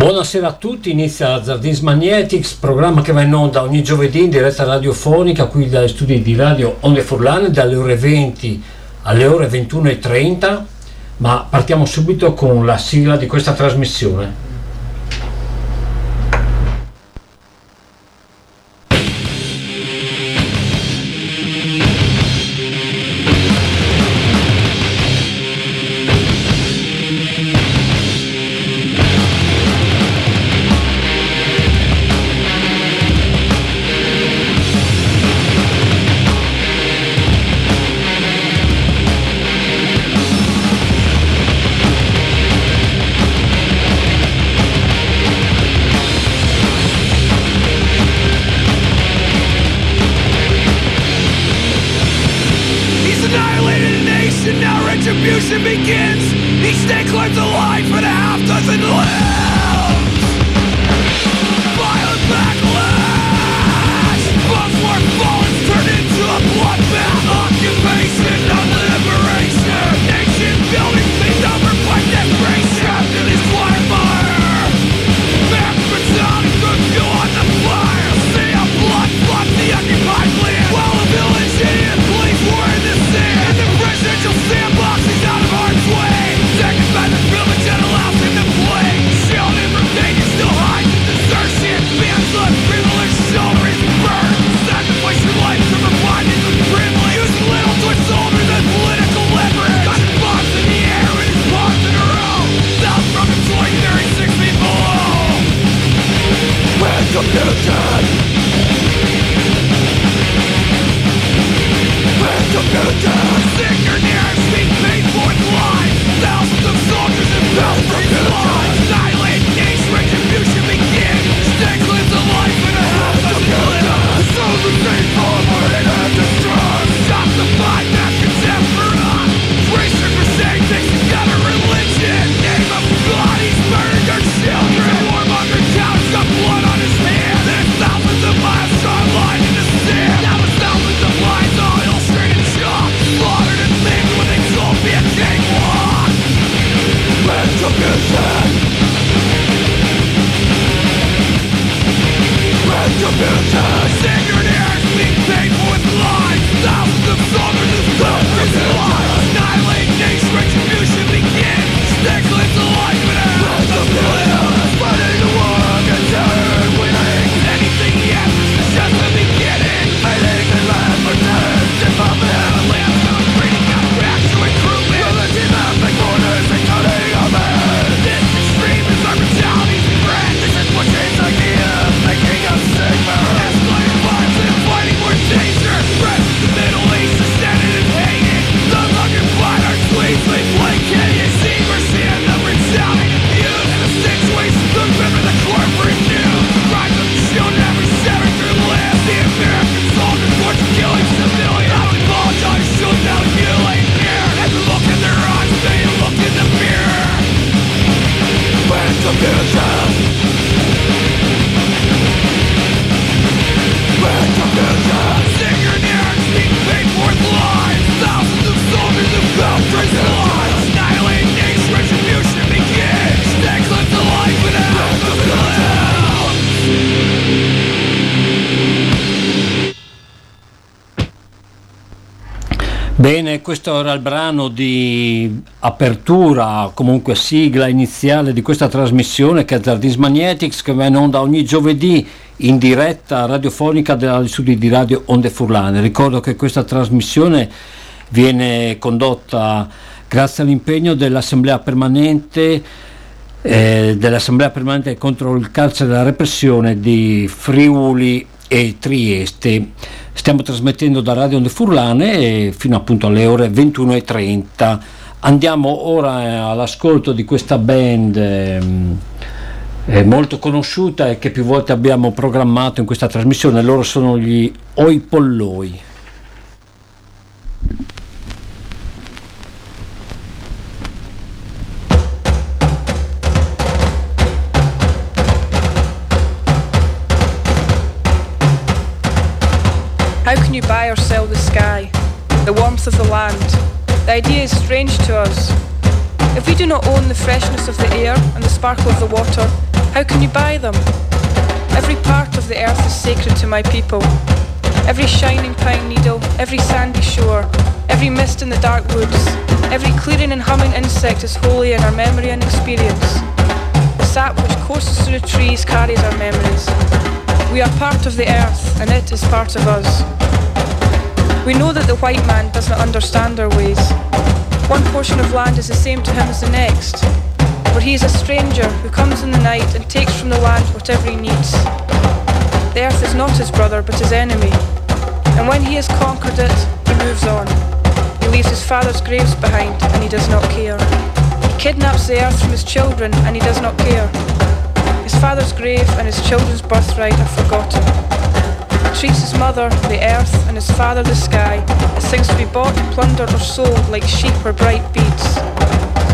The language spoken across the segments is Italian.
Buonasera a tutti, inizia Zardins Magnetics, programma che va in onda ogni giovedì in diretta radiofonica qui dagli studi di radio Onde Furlane dalle ore 20 alle ore 21.30, ma partiamo subito con la sigla di questa trasmissione. Questo era il brano di apertura, comunque sigla iniziale di questa trasmissione che è Zardis Magnetics che va in onda ogni giovedì in diretta radiofonica dagli studi di radio Onde Furlane. Ricordo che questa trasmissione viene condotta grazie all'impegno dell'Assemblea Permanente eh, dell'Assemblea Permanente contro il carcere e la repressione di Friuli e Trieste. Stiamo trasmettendo da Radio Onde Furlane fino appunto alle ore 21.30. Andiamo ora eh, all'ascolto di questa band eh, molto conosciuta e che più volte abbiamo programmato in questa trasmissione. Loro sono gli Oi the idea is strange to us. If we do not own the freshness of the air and the sparkle of the water, how can you buy them? Every part of the earth is sacred to my people. Every shining pine needle, every sandy shore, every mist in the dark woods, every clearing and humming insect is holy in our memory and experience. The sap which courses through the trees carries our memories. We are part of the earth, and it is part of us. We know that the white man does not understand our ways. One portion of land is the same to him as the next, for he is a stranger who comes in the night and takes from the land whatever he needs. The earth is not his brother, but his enemy. And when he has conquered it, he moves on. He leaves his father's graves behind, and he does not care. He kidnaps the earth from his children, and he does not care. His father's grave and his children's birthright are forgotten. Treats his mother, the earth, and his father, the sky, as things to be bought, plundered, or sold like sheep or bright beads.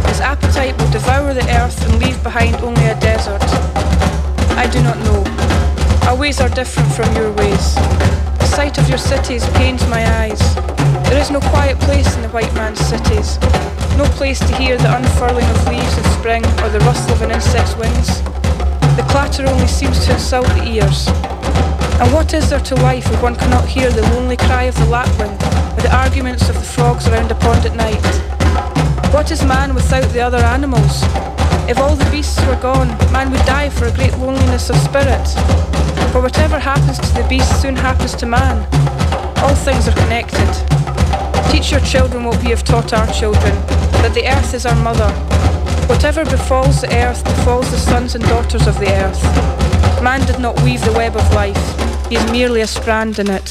His appetite will devour the earth and leave behind only a desert. I do not know. Our ways are different from your ways. The sight of your cities pains my eyes. There is no quiet place in the white man's cities. No place to hear the unfurling of leaves in spring or the rustle of an insect's wings. The clatter only seems to insult the ears. And what is there to life if one cannot hear the lonely cry of the lapwing or the arguments of the frogs around a pond at night? What is man without the other animals? If all the beasts were gone, man would die for a great loneliness of spirit. For whatever happens to the beast soon happens to man. All things are connected. Teach your children what we have taught our children, that the earth is our mother. Whatever befalls the earth befalls the sons and daughters of the earth. Man did not weave the web of life, he is merely a strand in it.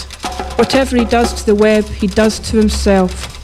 Whatever he does to the web, he does to himself.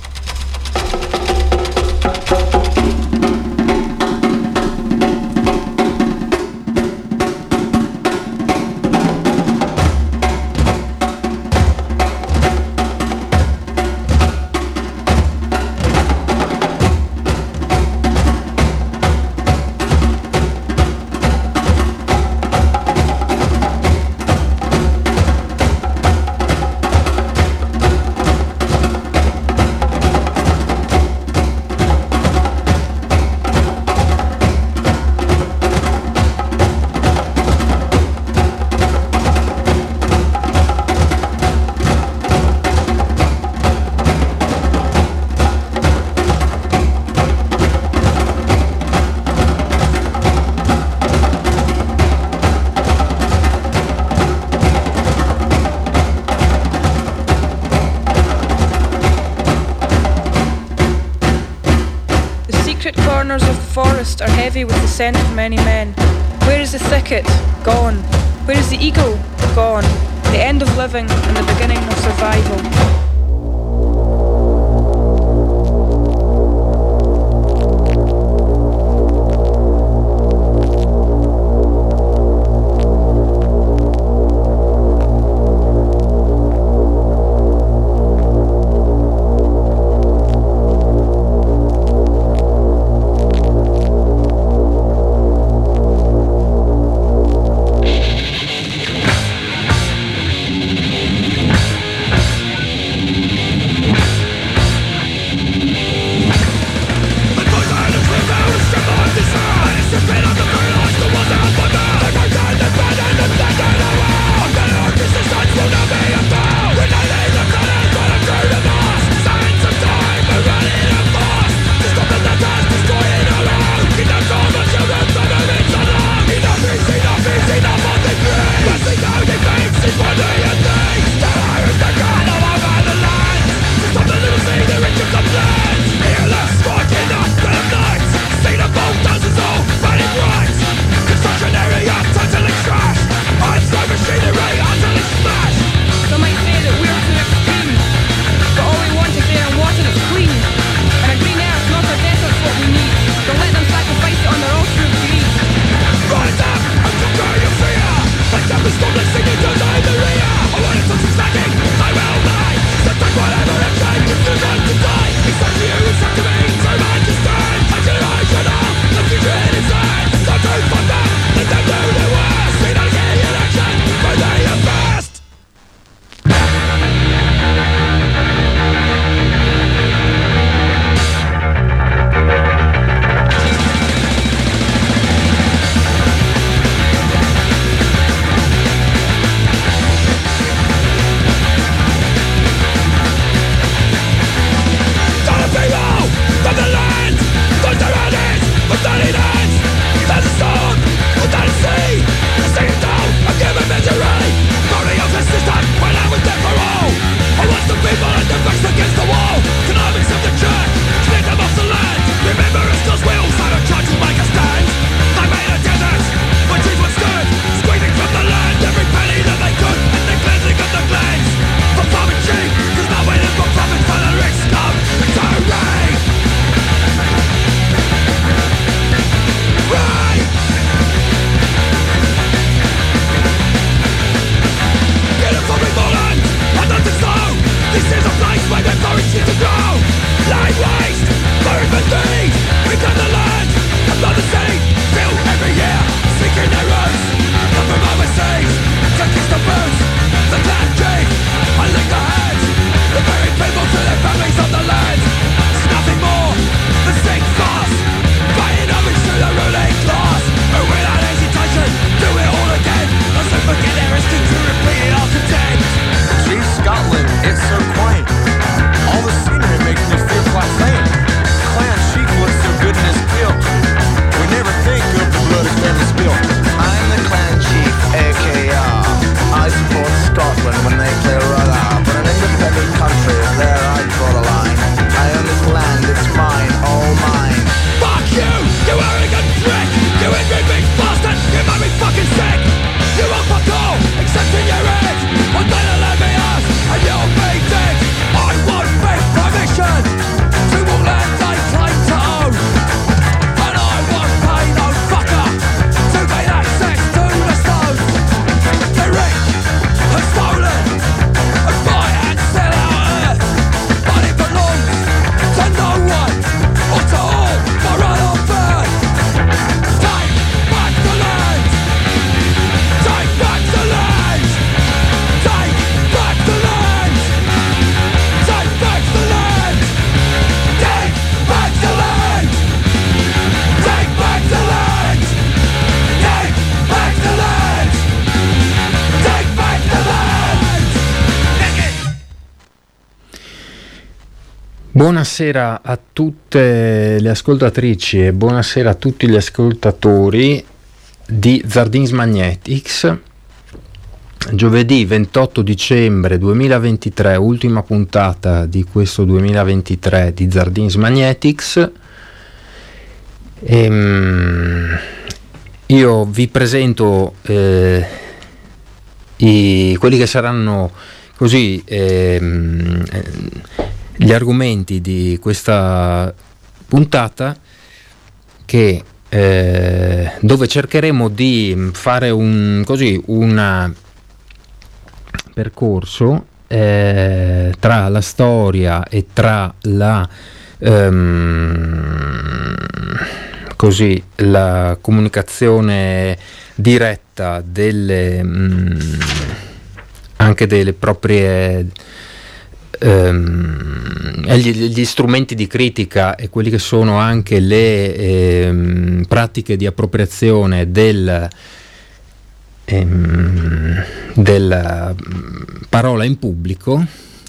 Buonasera a tutte le ascoltatrici e buonasera a tutti gli ascoltatori di Zardins Magnetics. Giovedì 28 dicembre 2023, ultima puntata di questo 2023 di Zardins Magnetics. Ehm, io vi presento eh, i, quelli che saranno così ehm, gli argomenti di questa puntata che, eh, dove cercheremo di fare un così percorso eh, tra la storia e tra la ehm, così la comunicazione diretta delle mh, mm, anche delle proprie ehm, gli, gli, strumenti di critica e quelli che sono anche le ehm, pratiche di appropriazione del, ehm, della parola in pubblico,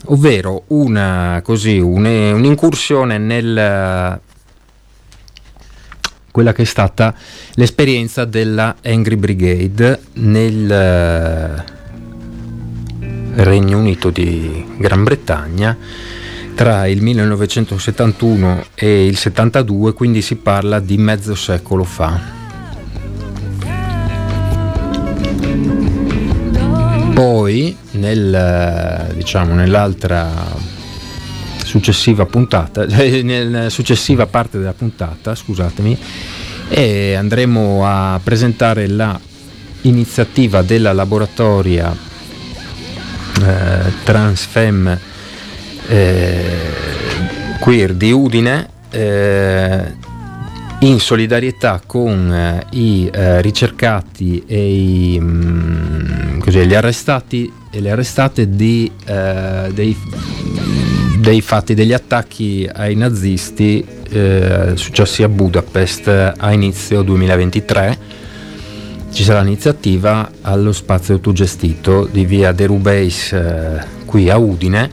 ovvero una, così, un, un'incursione nel quella che è stata l'esperienza della Angry Brigade nel Regno Unito di Gran Bretagna tra il 1971 e il 72, quindi si parla di mezzo secolo fa. Poi, nel, diciamo, nell'altra successiva puntata, nella successiva parte della puntata, scusatemi, andremo a presentare la iniziativa della laboratoria eh, Transfem eh, Queer di Udine eh, in solidarietà con eh, i eh, ricercati e i, mh, mm, così, gli arrestati e le arrestate di, eh, dei, dei, fatti degli attacchi ai nazisti successi a Budapest a inizio 2023 ci sarà l'iniziativa allo spazio autogestito di via De Rubeis eh, qui a Udine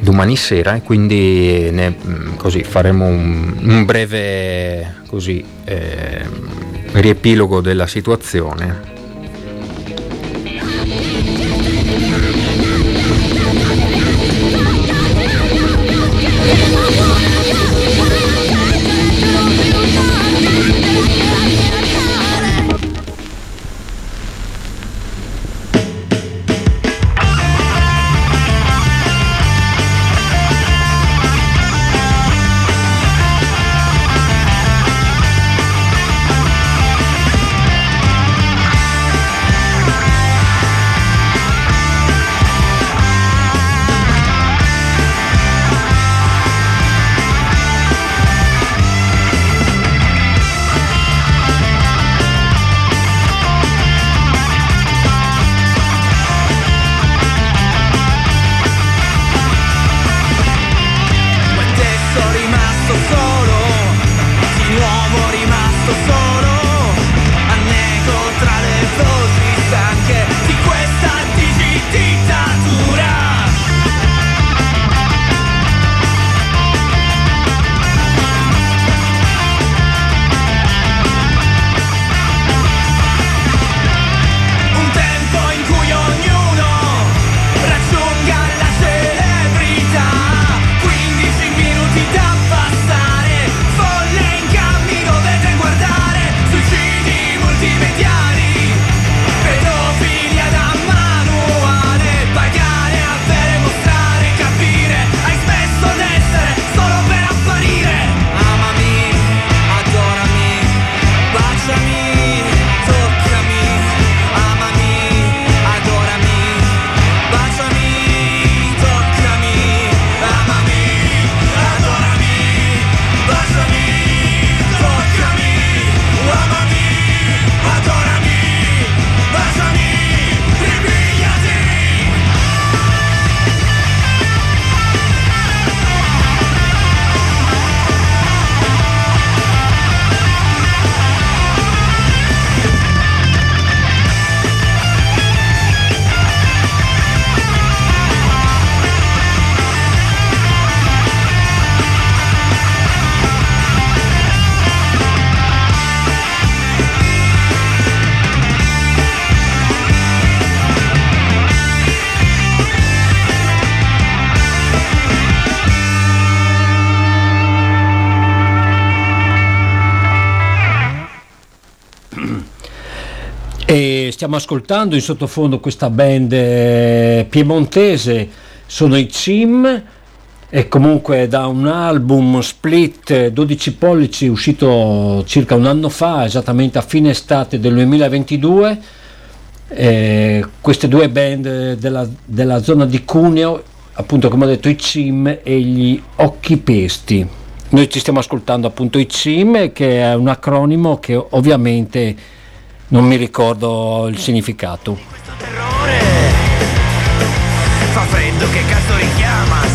domani sera e quindi ne, mm, così, faremo un, un breve così, eh, riepilogo della situazione stiamo ascoltando in sottofondo questa band eh, piemontese, sono i Cim e comunque da un album split 12 pollici uscito circa un anno fa, esattamente a fine estate del 2022. Eh, queste due band della, della zona di Cuneo, appunto come ho detto i Cim e gli Occhi Pesti. Noi ci stiamo ascoltando appunto i CIM, che è un acronimo che ovviamente non mi ricordo il significato. Fa freddo che cazzo richiama,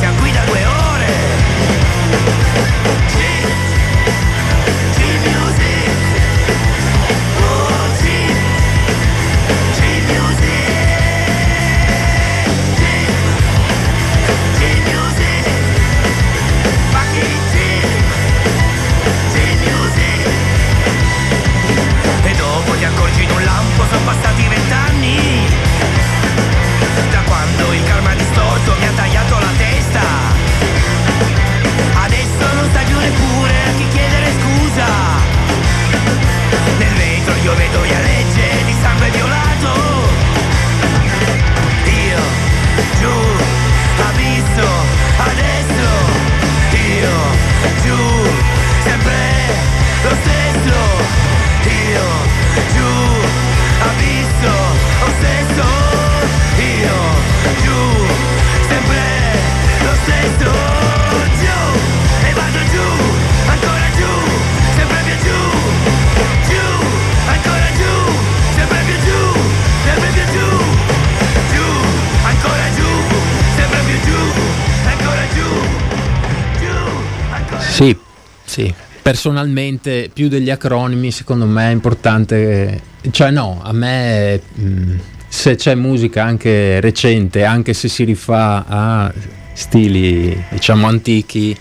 Personalmente più degli acronimi secondo me è importante, cioè no, a me mh, se c'è musica anche recente, anche se si rifà a stili diciamo antichi,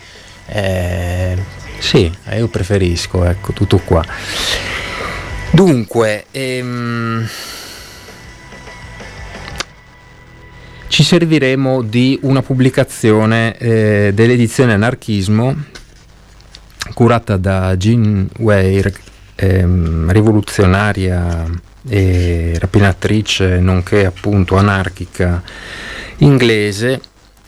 eh, sì, io preferisco, ecco, tutto qua. Dunque, ehm, ci serviremo di una pubblicazione eh, dell'edizione Anarchismo curata da Jean Weir, ehm, rivoluzionaria e rapinatrice nonché appunto anarchica inglese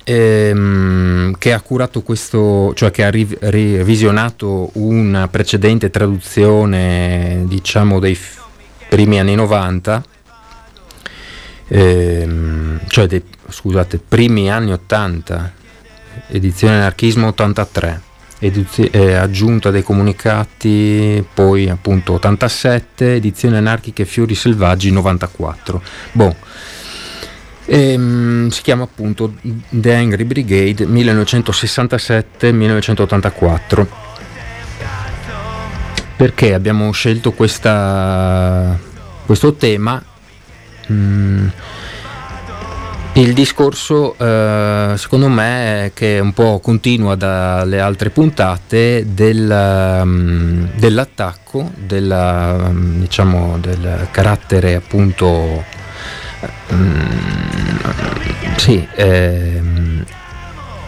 ehm, che ha curato questo, cioè che ha riv- revisionato una precedente traduzione diciamo dei f- primi anni 90 ehm, cioè dei, scusate primi anni 80 edizione anarchismo 83 eduzio- eh, aggiunta dei comunicati, poi appunto 87, edizioni anarchiche Fiori Selvaggi 94. Boh. Ehm, si chiama appunto The Angry Brigade 1967-1984. Perché abbiamo scelto questa, questo tema? Mm, il discorso, eh, secondo me, che un po' continua dalle altre puntate del, um, dell'attacco, della, um, diciamo, del carattere appunto, um, sì, eh,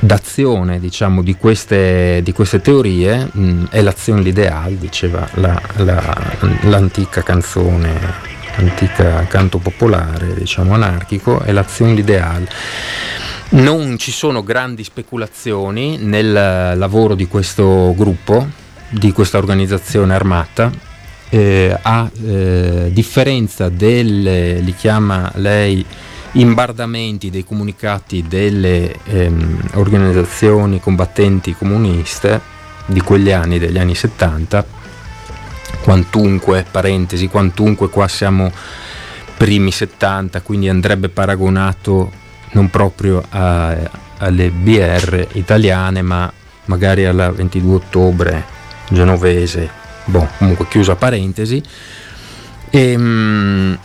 d'azione diciamo, di, queste, di queste teorie è l'azione l'ideale, diceva la, la, l'antica canzone antica canto popolare, diciamo anarchico, è l'azione l'ideale. Non ci sono grandi speculazioni nel lavoro di questo gruppo, di questa organizzazione armata, eh, a eh, differenza delle, li chiama lei, imbardamenti dei comunicati delle ehm, organizzazioni combattenti comuniste di quegli anni, degli anni 70, quantunque, parentesi, quantunque qua siamo primi 70, quindi andrebbe paragonato non proprio a, alle BR italiane, ma magari alla 22 ottobre genovese, boh, comunque chiusa parentesi. E, ehm,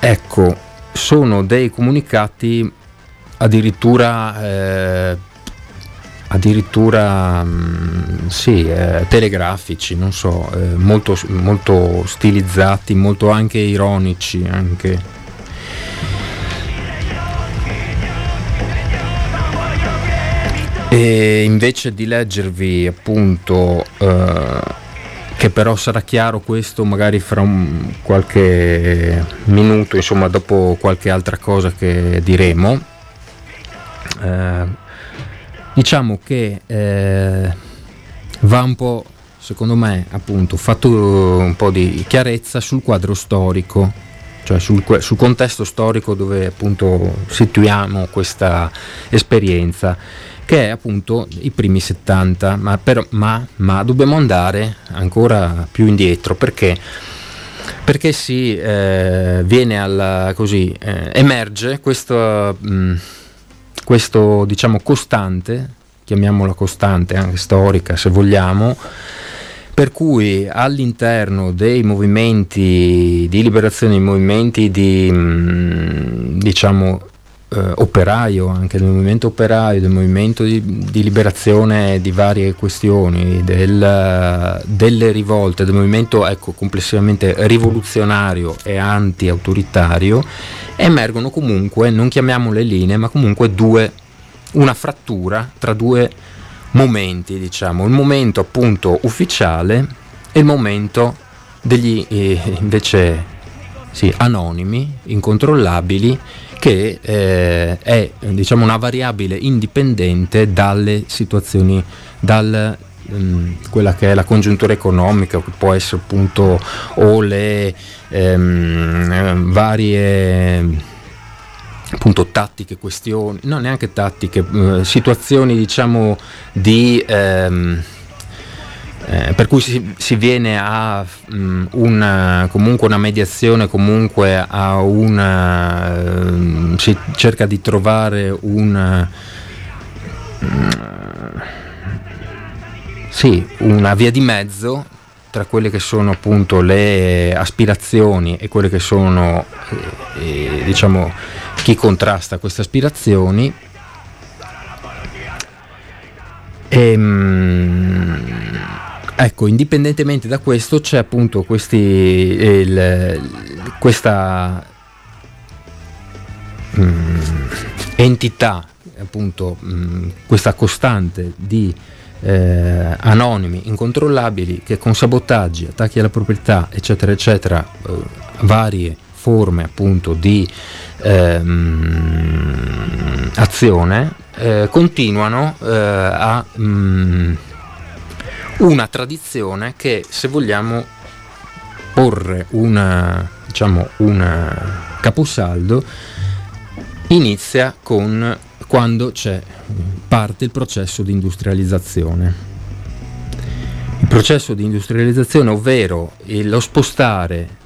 ecco, sono dei comunicati addirittura eh, addirittura mh, mm, sì, eh, telegrafici, non so, eh, molto, molto stilizzati, molto anche ironici. Anche. E invece di leggervi appunto eh, che però sarà chiaro questo magari fra un, qualche minuto, insomma dopo qualche altra cosa che diremo. Diciamo che eh, va un po', secondo me, appunto, fatto un po' di chiarezza sul quadro storico, cioè sul, sul contesto storico dove appunto situiamo questa esperienza che è appunto i primi 70, ma, per, ma, ma dobbiamo andare ancora più indietro perché, perché si eh, viene alla, così, eh, emerge questo, mh, questo diciamo costante, chiamiamola costante anche storica se vogliamo, per cui all'interno dei movimenti di liberazione, dei movimenti di mm, diciamo eh, operaio, anche del movimento operaio, del movimento di, di liberazione di varie questioni, del, delle rivolte, del movimento ecco, complessivamente rivoluzionario e anti-autoritario, emergono comunque, non chiamiamole linee, ma comunque due, una frattura tra due momenti, diciamo, il momento appunto ufficiale e il momento degli eh, invece sì, anonimi, incontrollabili che eh, è diciamo, una variabile indipendente dalle situazioni, dal mm, quella che è la congiuntura economica, che può essere appunto o le ehm, varie appunto tattiche, questioni, no neanche tattiche, eh, situazioni diciamo di ehm, eh, per cui si, si viene a um, una, comunque una mediazione, comunque a una, uh, si cerca di trovare una, uh, sì, una via di mezzo tra quelle che sono appunto le aspirazioni e quelle che sono eh, eh, diciamo chi contrasta queste aspirazioni. E, um, Ecco, indipendentemente da questo c'è appunto questi, il, questa mm, entità, appunto mm, questa costante di eh, anonimi, incontrollabili che con sabotaggi, attacchi alla proprietà, eccetera, eccetera, eh, varie forme appunto di ehm, azione eh, continuano eh, a mm, una tradizione che se vogliamo porre una, diciamo, un caposaldo inizia con quando parte il processo di industrializzazione. Il processo di industrializzazione, ovvero lo spostare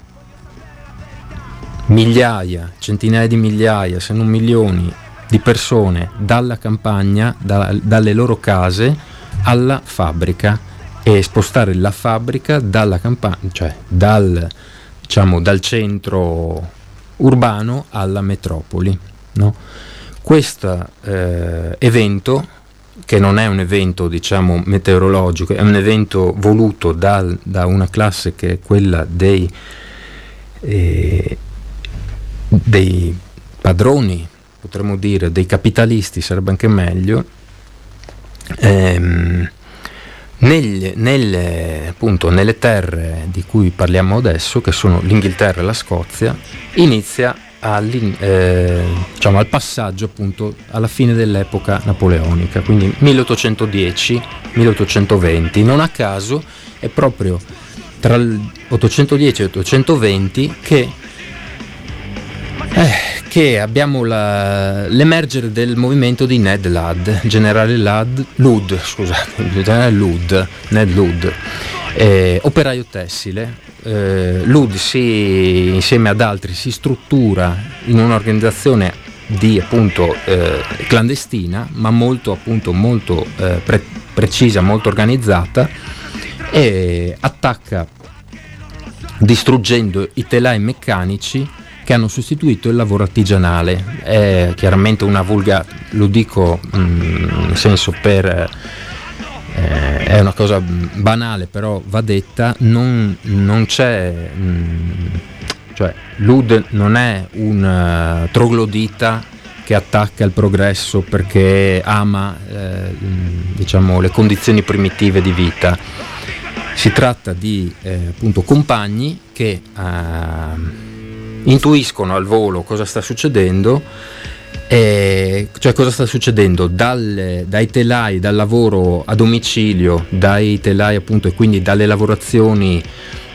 migliaia, centinaia di migliaia, se non milioni di persone dalla campagna, da, dalle loro case alla fabbrica e spostare la fabbrica dalla campagna, cioè dal, diciamo, dal centro urbano alla metropoli. No? Questo eh, evento, che non è un evento diciamo, meteorologico, è un evento voluto dal, da una classe che è quella dei, eh, dei padroni, potremmo dire, dei capitalisti, sarebbe anche meglio, ehm, negli, nelle, appunto, nelle terre di cui parliamo adesso, che sono l'Inghilterra e la Scozia, inizia eh, diciamo, al passaggio appunto alla fine dell'epoca napoleonica, quindi 1810-1820. Non a caso è proprio tra il 810 e 820 che eh, che abbiamo la, l'emergere del movimento di Ned Ludd, generale Ludd, Ludd, scusate, generale Ludd, Ned Ludd, eh, operaio tessile. Eh, Ludd si, insieme ad altri si struttura in un'organizzazione di appunto eh, clandestina, ma molto appunto molto eh, pre- precisa, molto organizzata e attacca distruggendo i telai meccanici che hanno sostituito il lavoro artigianale. È chiaramente una vulga, lo dico mm, nel senso per... Eh, è una cosa banale, però va detta, non, non c'è... Mm, cioè, Lud non è un uh, troglodita che attacca il progresso perché ama eh, diciamo, le condizioni primitive di vita Si tratta di eh, appunto compagni che eh, intuiscono al volo cosa sta succedendo eh, cioè cosa sta succedendo? Dal, dai telai, dal lavoro a domicilio, dai telai appunto e quindi dalle lavorazioni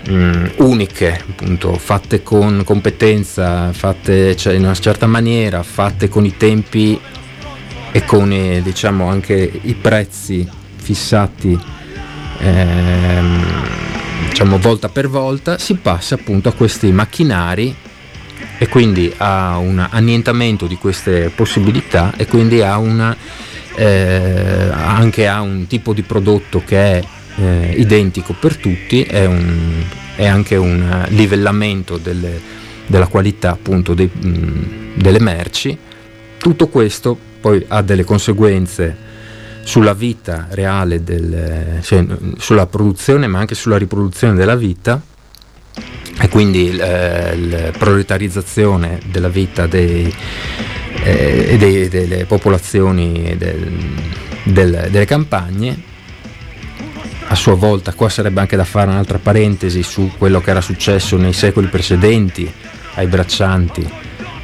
mh, mm, uniche, appunto, fatte con competenza, fatte cioè, in una certa maniera, fatte con i tempi e con i, diciamo anche i prezzi fissati ehm, diciamo volta per volta, si passa appunto a questi macchinari e quindi a un annientamento di queste possibilità e quindi a una, eh, anche a un tipo di prodotto che è eh, identico per tutti, è, un, è, anche un livellamento delle, della qualità appunto dei, mh, delle merci. Tutto questo poi ha delle conseguenze sulla vita reale, del, cioè, sulla produzione ma anche sulla riproduzione della vita e quindi eh, la proletarizzazione della vita dei, eh, dei, delle popolazioni del, del, delle campagne. A sua volta qua sarebbe anche da fare un'altra parentesi su quello che era successo nei secoli precedenti ai braccianti,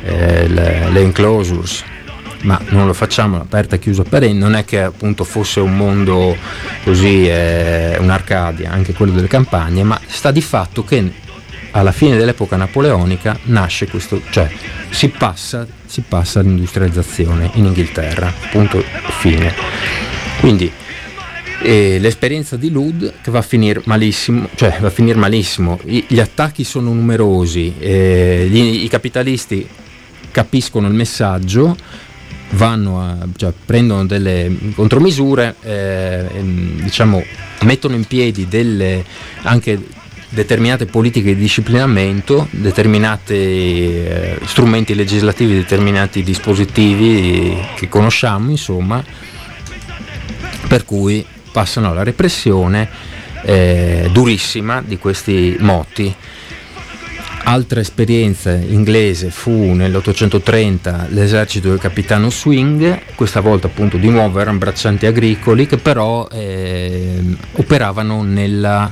eh, le, le enclosures, ma non lo facciamo aperta e chiusa per non è che appunto fosse un mondo così, eh, un'Arcadia, anche quello delle campagne, ma sta di fatto che alla fine dell'epoca napoleonica nasce questo, cioè si passa, si passa all'industrializzazione in Inghilterra, punto fine. Quindi eh, l'esperienza di Lud che va a finire malissimo, cioè va a finire malissimo, I, gli attacchi sono numerosi, eh, gli, i capitalisti capiscono il messaggio, vanno a, cioè, prendono delle contromisure, eh, diciamo, mettono in piedi delle, anche determinate politiche di disciplinamento, determinati eh, strumenti legislativi, determinati dispositivi che conosciamo, insomma, per cui passano alla repressione eh, durissima di questi motti. Altra esperienza inglese fu nell'830 l'esercito del capitano Swing, questa volta appunto di nuovo erano braccianti agricoli che però eh, operavano nella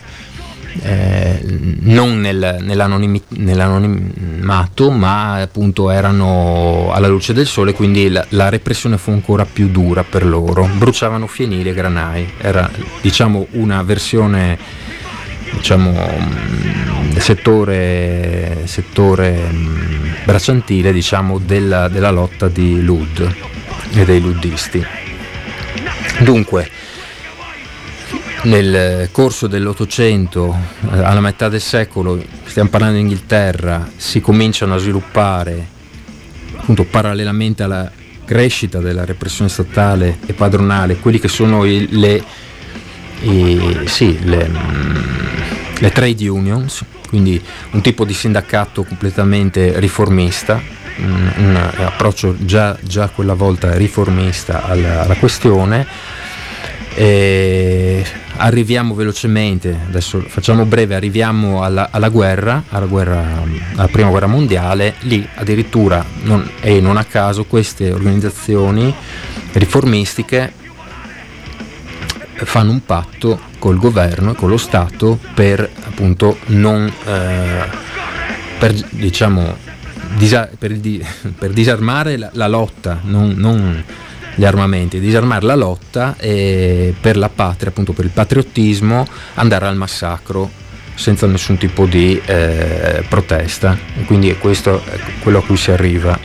eh, non nel, nell'anonimato ma appunto erano alla luce del sole quindi la, la, repressione fu ancora più dura per loro. Bruciavano fienili e granai. Era diciamo una versione diciamo mm, settore, settore mm, bracciantile diciamo della, della lotta di Lud e dei luddisti. Dunque nel corso dell'Ottocento, eh, alla metà del secolo, stiamo parlando di Inghilterra, si cominciano a sviluppare, appunto parallelamente alla crescita della repressione statale e padronale, quelli che sono i, le, i, sì, le, mm, le trade unions, quindi un tipo di sindacato completamente riformista, un, un approccio già, già, quella volta riformista alla, alla questione. E arriviamo velocemente, adesso facciamo breve, arriviamo alla, alla guerra, alla, guerra, alla prima guerra mondiale, lì addirittura, non, e non a caso, queste organizzazioni riformistiche fanno un patto col governo e con lo Stato per appunto non eh, per, diciamo, disa, per, di, per disarmare la, la lotta, non, non gli armamenti, disarmare la lotta e per la patria, appunto per il patriottismo, andare al massacro senza nessun tipo di eh, protesta. Quindi è questo quello a cui si arriva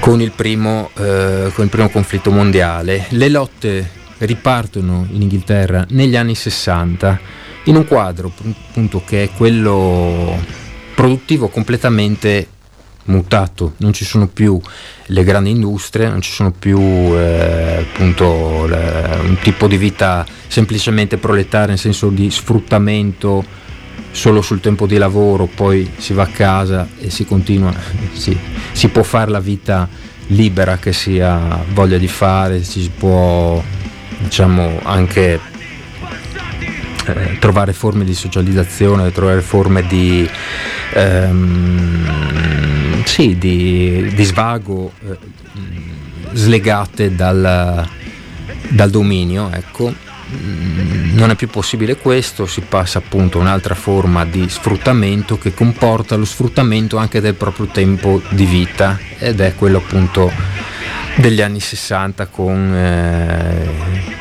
con il, primo, eh, con il primo conflitto mondiale. Le lotte ripartono in Inghilterra negli anni 60 in un quadro appunto che è quello produttivo completamente mutato, non ci sono più le grandi industrie, non ci sono più eh, appunto le, un tipo di vita semplicemente proletaria nel senso di sfruttamento solo sul tempo di lavoro, poi si va a casa e si continua, si, si può fare la vita libera che si ha voglia di fare, si può diciamo anche eh, trovare forme di socializzazione, trovare forme di ehm, sì, di, di svago eh, slegate dal, dal dominio, ecco. mm, non è più possibile questo, si passa appunto a un'altra forma di sfruttamento che comporta lo sfruttamento anche del proprio tempo di vita ed è quello appunto degli anni 60 con eh,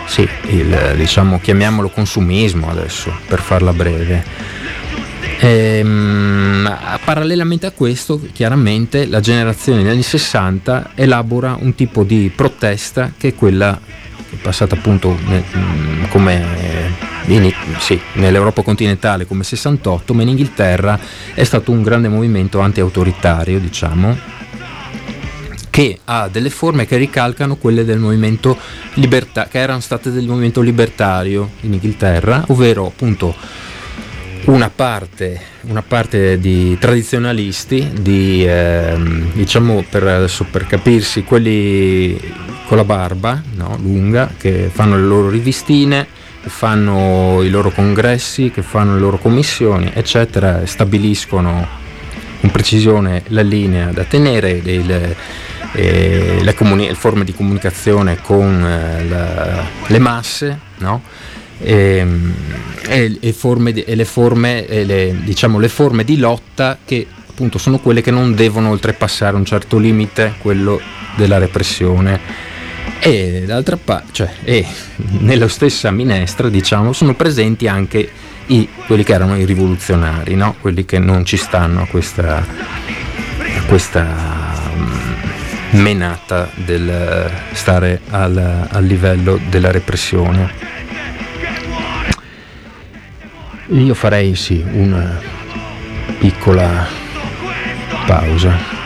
sì, il, diciamo chiamiamolo consumismo adesso per farla breve Ehm, parallelamente a questo, chiaramente, la generazione degli anni 60 elabora un tipo di protesta che è quella passata appunto mm, come in, sì, nell'Europa continentale come 68, ma in Inghilterra è stato un grande movimento anti-autoritario, diciamo, che ha delle forme che ricalcano quelle del movimento libertà, che erano state del movimento libertario in Inghilterra, ovvero appunto una parte, una parte di tradizionalisti, di, eh, diciamo per, adesso per capirsi, quelli con la barba no, lunga, che fanno le loro rivistine, che fanno i loro congressi, che fanno le loro commissioni, eccetera, stabiliscono con precisione la linea da tenere, le, le, le, comuni- le forme di comunicazione con eh, la, le masse, no? E, e, e, forme e le, forme, le, diciamo, le forme di lotta che appunto sono quelle che non devono oltrepassare un certo limite, quello della repressione. E d'altra parte, cioè, e nella stessa minestra, diciamo, sono presenti anche i, quelli che erano i rivoluzionari, no? quelli che non ci stanno a questa, a questa mm, menata del stare al, al livello della repressione. Io farei sì una piccola pausa.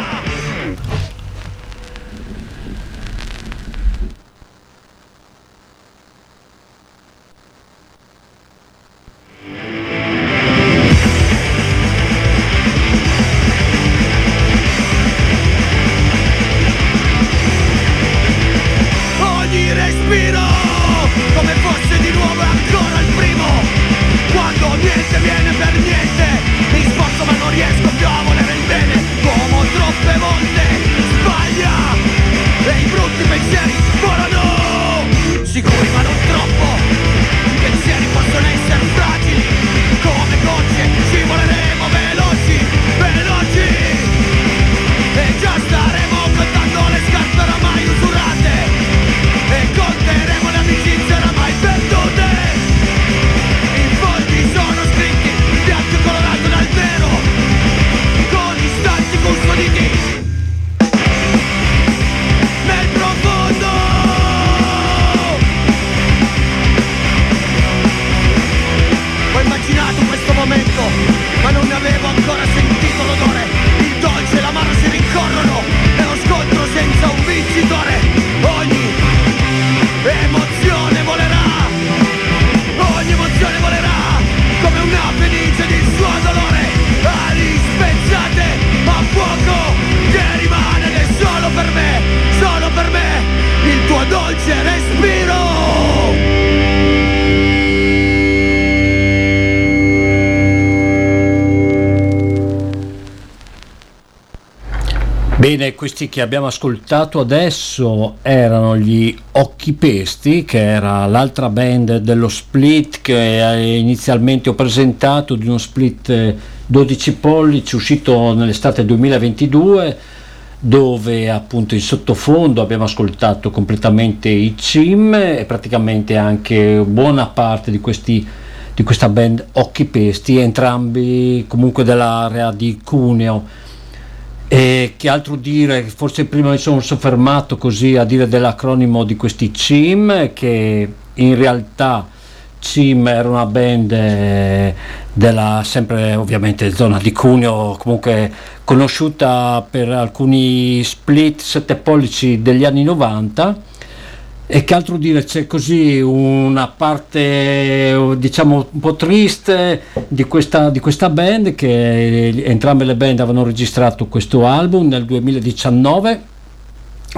Bene, questi che abbiamo ascoltato adesso erano gli Occhi Pesti, che era l'altra band dello split che inizialmente ho presentato, di uno split 12 pollici uscito nell'estate 2022 dove appunto in sottofondo abbiamo ascoltato completamente i CIM e praticamente anche buona parte di, questi, di questa band Occhi Pesti, entrambi comunque dell'area di Cuneo e che altro dire? Forse prima mi sono soffermato così a dire dell'acronimo di questi CIM, che in realtà CIM era una band eh, della sempre ovviamente zona di Cuneo, comunque conosciuta per alcuni split 7 pollici degli anni 90 e che altro dire, c'è così una parte diciamo un po' triste di questa, di questa band che entrambe le band avevano registrato questo album nel 2019,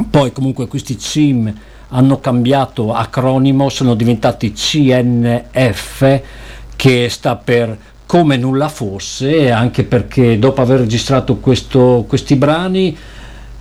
poi comunque questi CIM hanno cambiato acronimo, sono diventati CNF che sta per come nulla fosse, anche perché dopo aver registrato questo, questi brani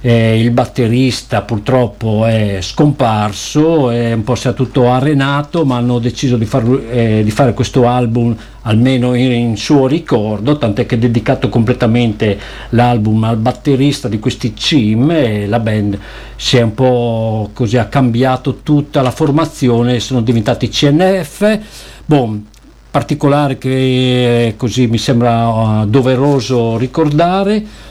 eh, il batterista purtroppo è scomparso, è un po' sia tutto arenato, ma hanno deciso di, far, eh, di fare questo album almeno in, in, suo ricordo, tant'è che è dedicato completamente l'album al batterista di questi CIM e la band si è un po' così, ha cambiato tutta la formazione, sono diventati CNF. Bon, particolare che così mi sembra doveroso ricordare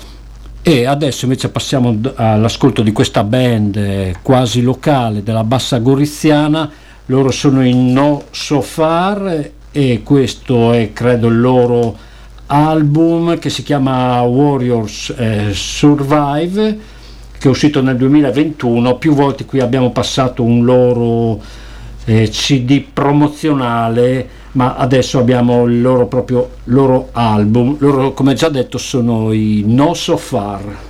e adesso invece passiamo all'ascolto di questa band eh, quasi locale della Bassa Goriziana. Loro sono in No So Far e questo è credo il loro album che si chiama Warriors eh, Survive che è uscito nel 2021. Più volte qui abbiamo passato un loro eh, CD promozionale ma adesso abbiamo il loro proprio loro album. Loro, come già detto, sono i No So Far.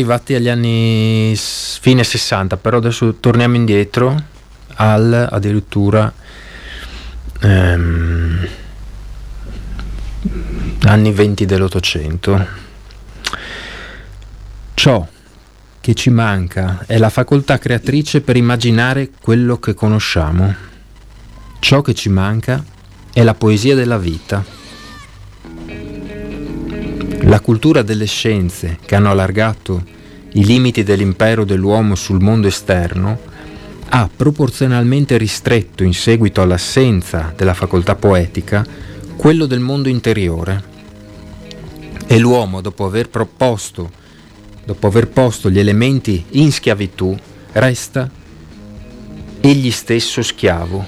Arrivati agli anni fine 60, però adesso torniamo indietro al addirittura ehm, anni 20 dell'Ottocento. Ciò che ci manca è la facoltà creatrice per immaginare quello che conosciamo. Ciò che ci manca è la poesia della vita la cultura delle scienze, che hanno allargato i limiti dell'impero dell'uomo sul mondo esterno, ha proporzionalmente ristretto, in seguito all'assenza della facoltà poetica, quello del mondo interiore. E l'uomo, dopo aver proposto, dopo aver posto gli elementi in schiavitù, resta egli stesso schiavo.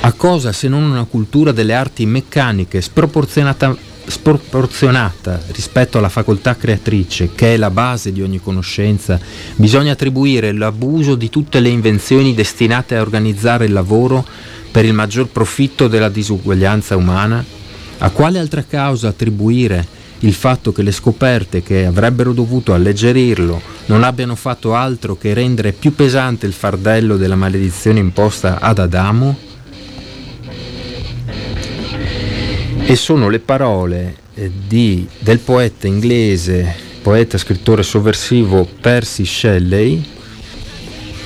A cosa se non una cultura delle arti meccaniche sproporzionata, sproporzionata rispetto alla facoltà creatrice, che è la base di ogni conoscenza, bisogna attribuire l'abuso di tutte le invenzioni destinate a organizzare il lavoro per il maggior profitto della disuguaglianza umana? A quale altra causa attribuire il fatto che le scoperte che avrebbero dovuto alleggerirlo non abbiano fatto altro che rendere più pesante il fardello della maledizione imposta ad Adamo? E sono le parole eh, di, del poeta inglese, poeta scrittore sovversivo Percy Shelley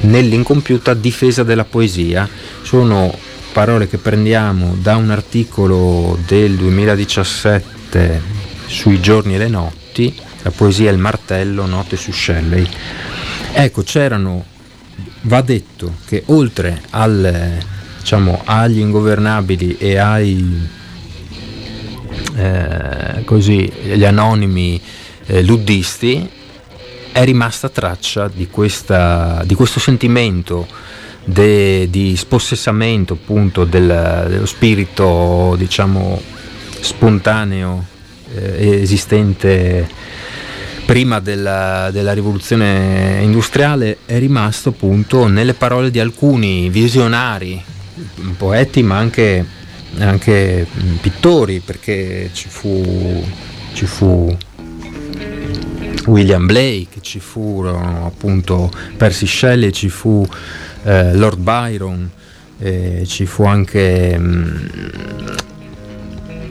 nell'incompiuta difesa della poesia. Sono parole che prendiamo da un articolo del 2017 sui giorni e le notti, la poesia e il martello, note su Shelley. Ecco, c'erano, va detto che oltre al diciamo, agli ingovernabili e ai eh, così, gli anonimi eh, luddisti è rimasta traccia di, questa, di questo sentimento de, di spossessamento appunto del, dello spirito diciamo spontaneo eh, esistente prima della, della, rivoluzione industriale è rimasto appunto nelle parole di alcuni visionari poeti ma anche, anche pittori perché ci fu, ci fu William Blake, ci furono appunto Percy Shelley, ci fu eh, Lord Byron, eh, ci fu anche mh,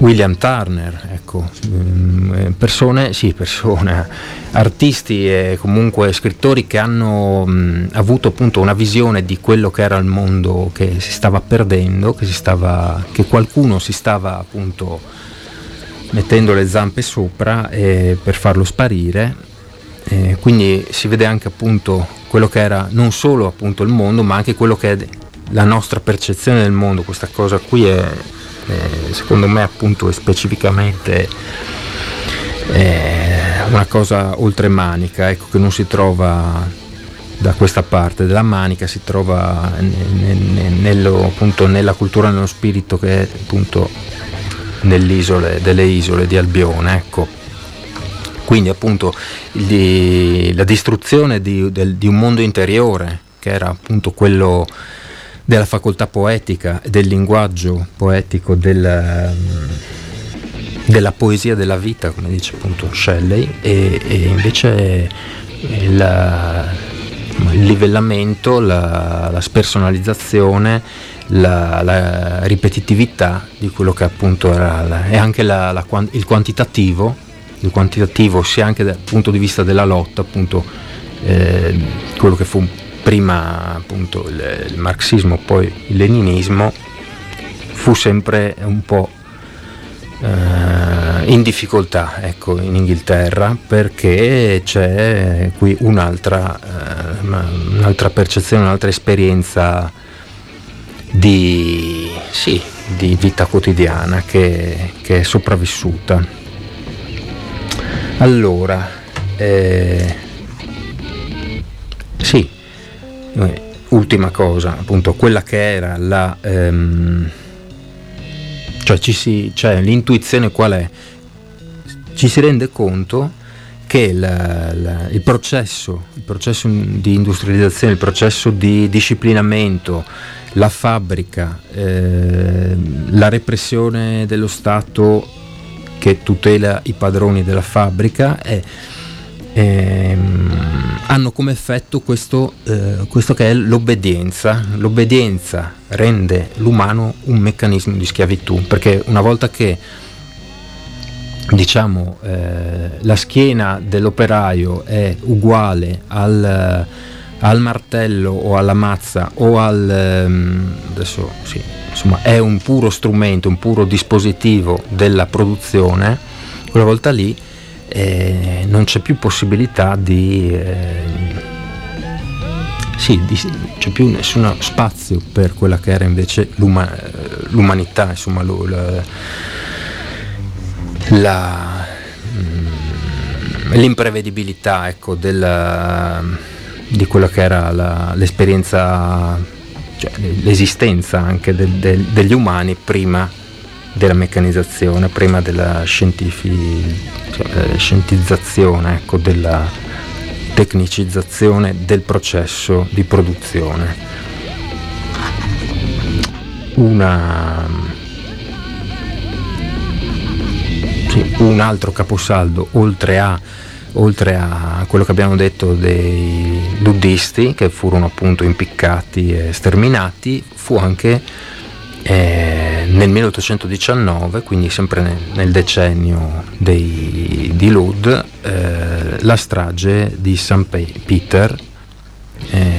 William Turner, ecco, mm, persone, sì, persone, artisti e comunque scrittori che hanno mh, mm, avuto appunto una visione di quello che era il mondo che si stava perdendo, che, si stava, che qualcuno si stava appunto mettendo le zampe sopra eh, per farlo sparire. Eh, quindi si vede anche appunto quello che era non solo appunto il mondo, ma anche quello che è la nostra percezione del mondo. Questa cosa qui è, è secondo me appunto è specificamente è una cosa oltremanica, ecco, che non si trova da questa parte della manica si trova nello, appunto, nella cultura, nello spirito che è appunto nell'isole, delle isole di Albione. Ecco. Quindi appunto di, la distruzione di, del, di un mondo interiore, che era appunto quello della facoltà poetica, del linguaggio poetico, del, della poesia della vita, come dice appunto Shelley, e, e invece il, il livellamento, la, la spersonalizzazione la, la, ripetitività di quello che appunto era la, e anche il quantitativo, il quantitativo sia anche dal punto di vista della lotta, appunto eh, quello che fu prima appunto il, il, marxismo, poi il leninismo, fu sempre un po' eh, in difficoltà ecco, in Inghilterra perché c'è qui un'altra, eh, un'altra percezione, un'altra esperienza di, sì, di vita quotidiana che, che, è sopravvissuta. Allora, eh, sì, eh, ultima cosa, appunto, quella che era la... Ehm, cioè, ci si, cioè l'intuizione qual è? Ci si rende conto che la, la, il, processo, il processo di industrializzazione, il processo di disciplinamento, la fabbrica, eh, la repressione dello Stato che tutela i padroni della fabbrica è, ehm, hanno come effetto questo, eh, questo, che è l'obbedienza. L'obbedienza rende l'umano un meccanismo di schiavitù, perché una volta che diciamo, eh, la schiena dell'operaio è uguale al al martello o alla mazza o al ehm, adesso sì, insomma è un puro strumento, un puro dispositivo della produzione, quella volta lì eh, non c'è più possibilità di, eh, sì, di c'è più nessuno spazio per quella che era invece l'uma, l'umanità, insomma lo, la, la, mm, l'imprevedibilità ecco, della di quello che era la, l'esperienza, cioè l'esistenza anche del, del, degli umani prima della meccanizzazione, prima della cioè, scientizzazione, ecco, della tecnicizzazione del processo di produzione. Una, sì, un altro caposaldo oltre a oltre a quello che abbiamo detto dei buddisti che furono appunto impiccati e sterminati, fu anche eh, nel 1819, quindi sempre nel, nel decennio dei, di Lud, eh, la strage di St. Peter eh,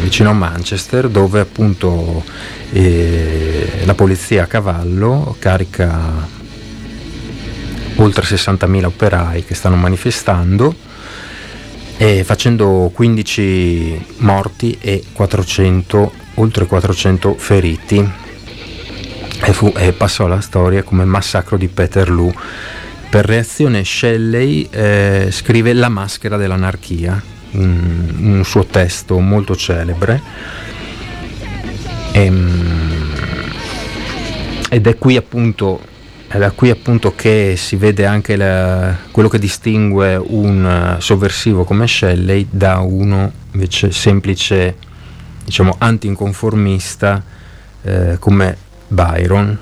vicino a Manchester dove appunto eh, la polizia a cavallo carica oltre 60.000 operai che stanno manifestando e facendo 15 morti e 400 oltre 400 feriti e, fu, e passò alla storia come massacro di Peterloo. Per reazione Shelley eh, scrive La maschera dell'anarchia, un, un suo testo molto celebre. E, ehm, ed è qui appunto è da qui appunto che si vede anche la, quello che distingue un sovversivo come Shelley da uno invece semplice, diciamo, antinconformista eh, come Byron,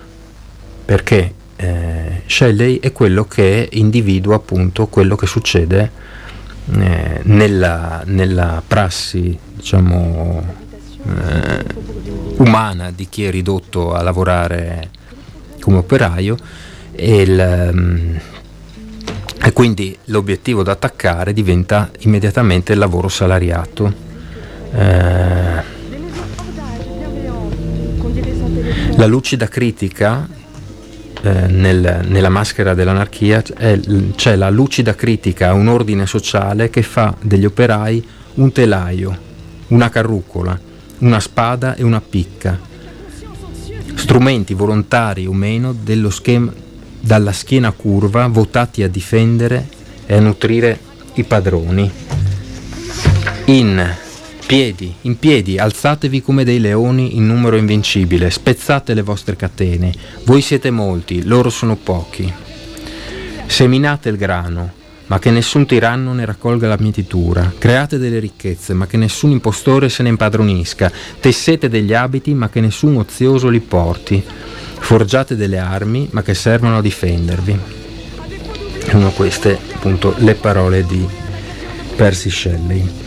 perché eh, Shelley è quello che individua appunto quello che succede eh, nella, nella, prassi, diciamo, eh, umana di chi è ridotto a lavorare come operaio e, il, um, e quindi l'obiettivo da attaccare diventa immediatamente il lavoro salariato. Eh, la lucida critica eh, nel, nella maschera dell'anarchia è, c'è la lucida critica a un ordine sociale che fa degli operai un telaio, una carrucola, una spada e una picca, strumenti volontari o meno schema, dalla schiena curva votati a difendere e a nutrire i padroni. In piedi, in piedi, alzatevi come dei leoni in numero invincibile, spezzate le vostre catene, voi siete molti, loro sono pochi. Seminate il grano, ma che nessun tiranno ne raccolga la mietitura. Create delle ricchezze, ma che nessun impostore se ne impadronisca. Tessete degli abiti, ma che nessun ozioso li porti. Forgiate delle armi, ma che servano a difendervi. Sono queste appunto le parole di Percy Shelley.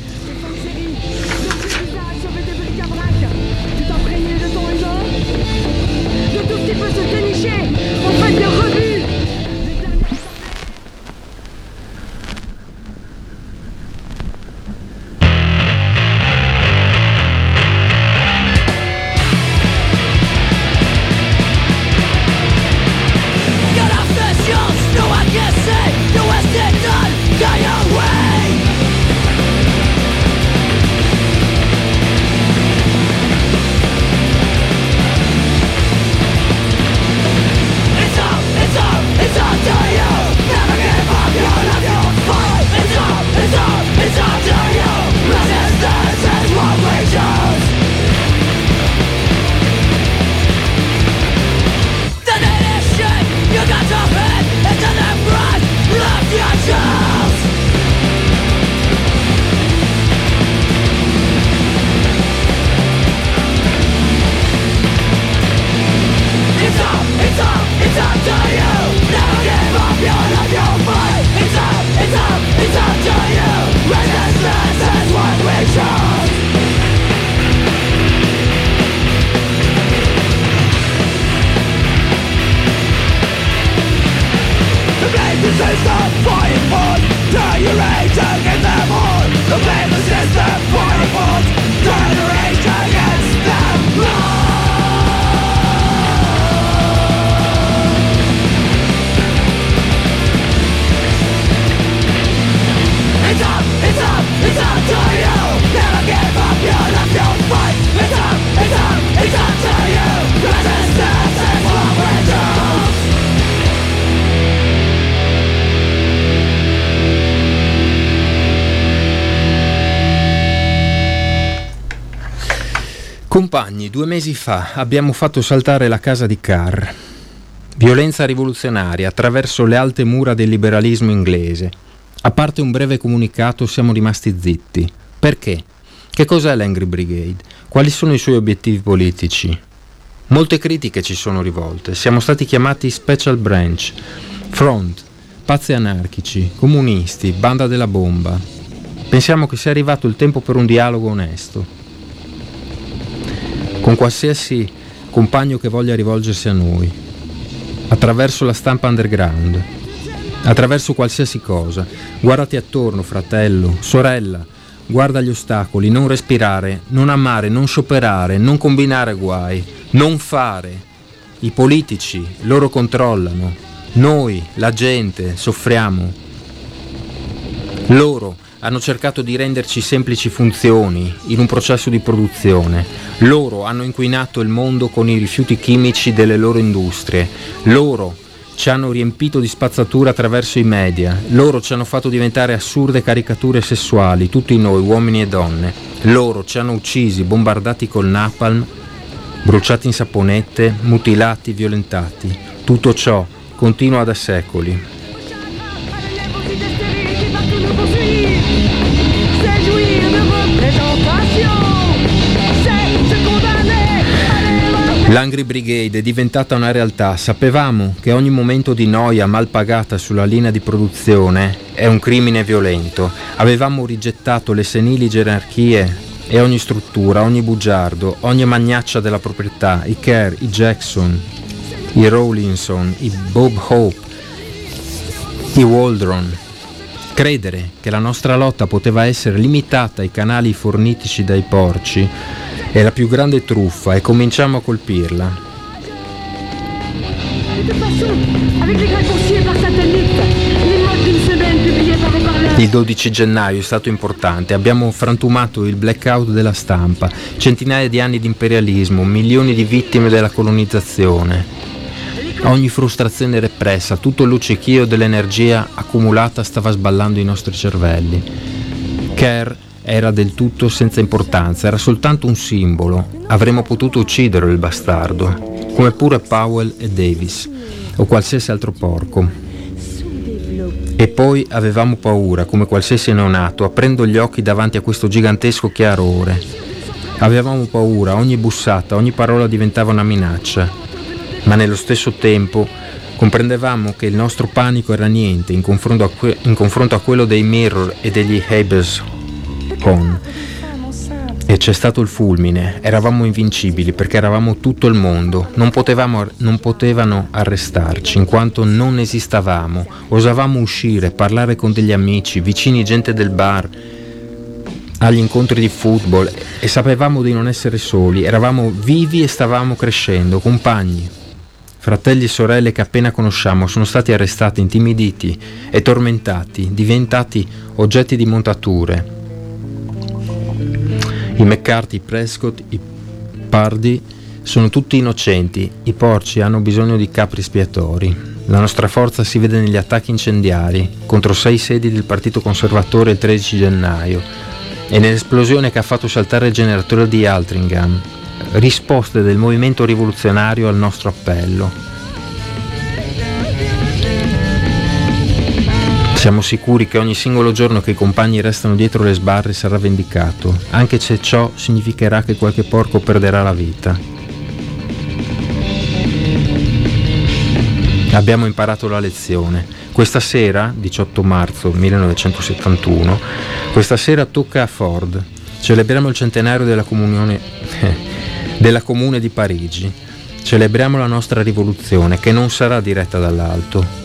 Due mesi fa abbiamo fatto saltare la casa di Carr. Violenza rivoluzionaria attraverso le alte mura del liberalismo inglese. A parte un breve comunicato siamo rimasti zitti. Perché? Che cos'è l'Angry Brigade? Quali sono i suoi obiettivi politici? Molte critiche ci sono rivolte. Siamo stati chiamati Special Branch, Front, pazzi anarchici, comunisti, banda della bomba. Pensiamo che sia arrivato il tempo per un dialogo onesto con qualsiasi compagno che voglia rivolgersi a noi, attraverso la stampa underground, attraverso qualsiasi cosa. Guardati attorno, fratello, sorella, guarda gli ostacoli, non respirare, non amare, non scioperare, non combinare guai, non fare. I politici, loro controllano. Noi, la gente, soffriamo. Loro hanno cercato di renderci semplici funzioni in un processo di produzione. Loro hanno inquinato il mondo con i rifiuti chimici delle loro industrie. Loro ci hanno riempito di spazzatura attraverso i media. Loro ci hanno fatto diventare assurde caricature sessuali, tutti noi, uomini e donne. Loro ci hanno uccisi, bombardati col napalm, bruciati in saponette, mutilati, violentati. Tutto ciò continua da secoli. L'Angry Brigade è diventata una realtà. Sapevamo che ogni momento di noia mal pagata sulla linea di produzione è un crimine violento. Avevamo rigettato le senili gerarchie e ogni struttura, ogni bugiardo, ogni magnaccia della proprietà, i Kerr, i Jackson, i Rawlinson, i Bob Hope, i Waldron. Credere che la nostra lotta poteva essere limitata ai canali fornitici dai porci è la più grande truffa e cominciamo a colpirla. Il 12 gennaio è stato importante, abbiamo frantumato il blackout della stampa, centinaia di anni di imperialismo, milioni di vittime della colonizzazione. Ogni frustrazione repressa, tutto il luccichio dell'energia accumulata stava sballando i nostri cervelli. Kerr era del tutto senza importanza, era soltanto un simbolo. Avremmo potuto uccidere il bastardo, come pure Powell e Davis, o qualsiasi altro porco. E poi avevamo paura, come qualsiasi neonato, aprendo gli occhi davanti a questo gigantesco chiarore. Avevamo paura, ogni bussata, ogni parola diventava una minaccia. Ma nello stesso tempo comprendevamo che il nostro panico era niente in confronto a, que- in confronto a quello dei Mirror e degli Habers con. E c'è stato il fulmine, eravamo invincibili perché eravamo tutto il mondo, non, potevamo, non potevano arrestarci in quanto non esistavamo, osavamo uscire, parlare con degli amici, vicini gente del bar, agli incontri di football e sapevamo di non essere soli, eravamo vivi e stavamo crescendo, compagni. Fratelli e sorelle che appena conosciamo sono stati arrestati, intimiditi e tormentati, diventati oggetti di montature i McCarthy, i Prescott, i Pardi sono tutti innocenti, i porci hanno bisogno di capri espiatori. La nostra forza si vede negli attacchi incendiari contro sei sedi del Partito Conservatore il 13 gennaio e nell'esplosione che ha fatto saltare il generatore di Altringham, risposte del movimento rivoluzionario al nostro appello. Siamo sicuri che ogni singolo giorno che i compagni restano dietro le sbarre sarà vendicato, anche se ciò significherà che qualche porco perderà la vita. Abbiamo imparato la lezione. Questa sera, 18 marzo 1971, questa sera tocca a Ford. Celebriamo il centenario della, comunione, della Comune di Parigi. Celebriamo la nostra rivoluzione che non sarà diretta dall'alto,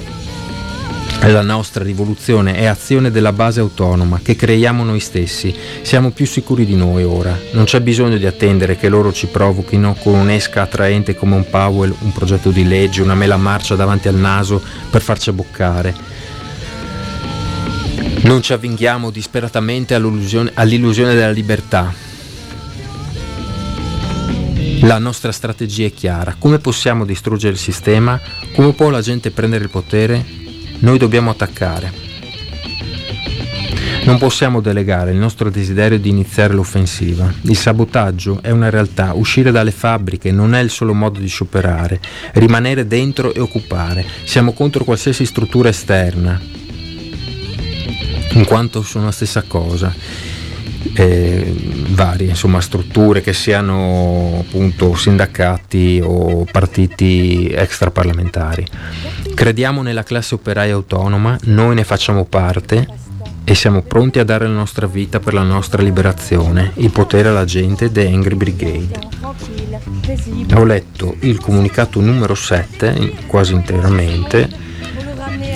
la nostra rivoluzione è azione della base autonoma che creiamo noi stessi. Siamo più sicuri di noi ora. Non c'è bisogno di attendere che loro ci provochino con un'esca attraente come un Powell, un progetto di legge, una mela marcia davanti al naso per farci abboccare. Non ci avvinghiamo disperatamente all'illusione, all'illusione della libertà. La nostra strategia è chiara. Come possiamo distruggere il sistema? Come può la gente prendere il potere? Noi dobbiamo attaccare. Non possiamo delegare il nostro desiderio di iniziare l'offensiva. Il sabotaggio è una realtà. Uscire dalle fabbriche non è il solo modo di scioperare. Rimanere dentro e occupare. Siamo contro qualsiasi struttura esterna, in quanto sono la stessa cosa. Eh, varie insomma, strutture che siano appunto sindacati o partiti extraparlamentari. Crediamo nella classe operaia autonoma, noi ne facciamo parte e siamo pronti a dare la nostra vita per la nostra liberazione, il potere alla gente The Angry Brigade. Ho letto il comunicato numero 7 quasi interamente,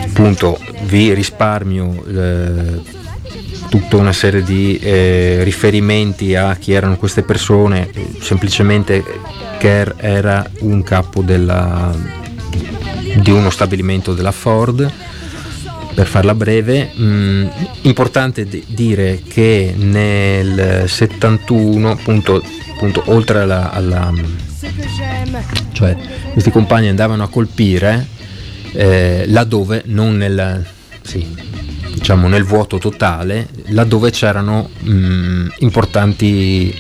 appunto vi risparmio eh, tutta una serie di eh, riferimenti a chi erano queste persone, semplicemente Kerr era un capo della di uno stabilimento della Ford per farla breve, mh, mm, importante d- dire che nel 71, appunto, appunto oltre alla, alla, cioè questi compagni andavano a colpire eh, laddove non nel, sì, diciamo nel vuoto totale, laddove c'erano mh, mm, importanti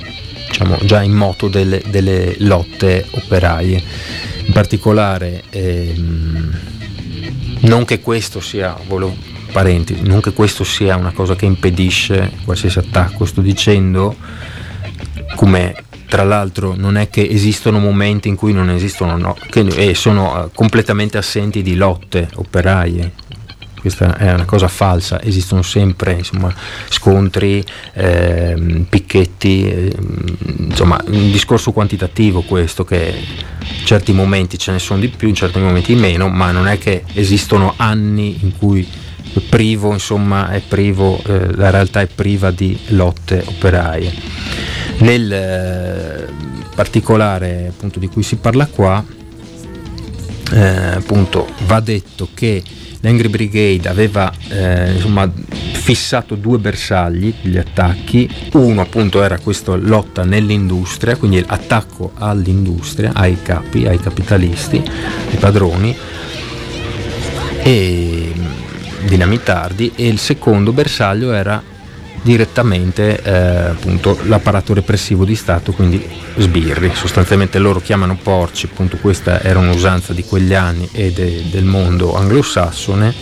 diciamo, già in moto delle, delle lotte operaie. In particolare ehm, non che questo sia, volevo, parenti, non che questo sia una cosa che impedisce qualsiasi attacco, sto dicendo come tra l'altro non è che esistono momenti in cui non esistono no, che eh, sono eh, completamente assenti di lotte operaie questa è una cosa falsa, esistono sempre insomma, scontri, eh, picchetti, eh, insomma un discorso quantitativo questo che in certi momenti ce ne sono di più, in certi momenti meno, ma non è che esistono anni in cui privo, insomma, è privo, eh, la realtà è priva di lotte operaie. Nel eh, particolare appunto di cui si parla qua, eh, appunto va detto che l'Angry Brigade aveva eh, insomma, fissato due bersagli gli attacchi, uno appunto era questa lotta nell'industria, quindi l'attacco all'industria, ai capi, ai capitalisti, ai padroni, e dinamitardi, e il secondo bersaglio era direttamente eh, appunto, l'apparato repressivo di Stato, quindi sbirri. Sostanzialmente loro chiamano porci, appunto questa era un'usanza di quegli anni e de, del mondo anglosassone.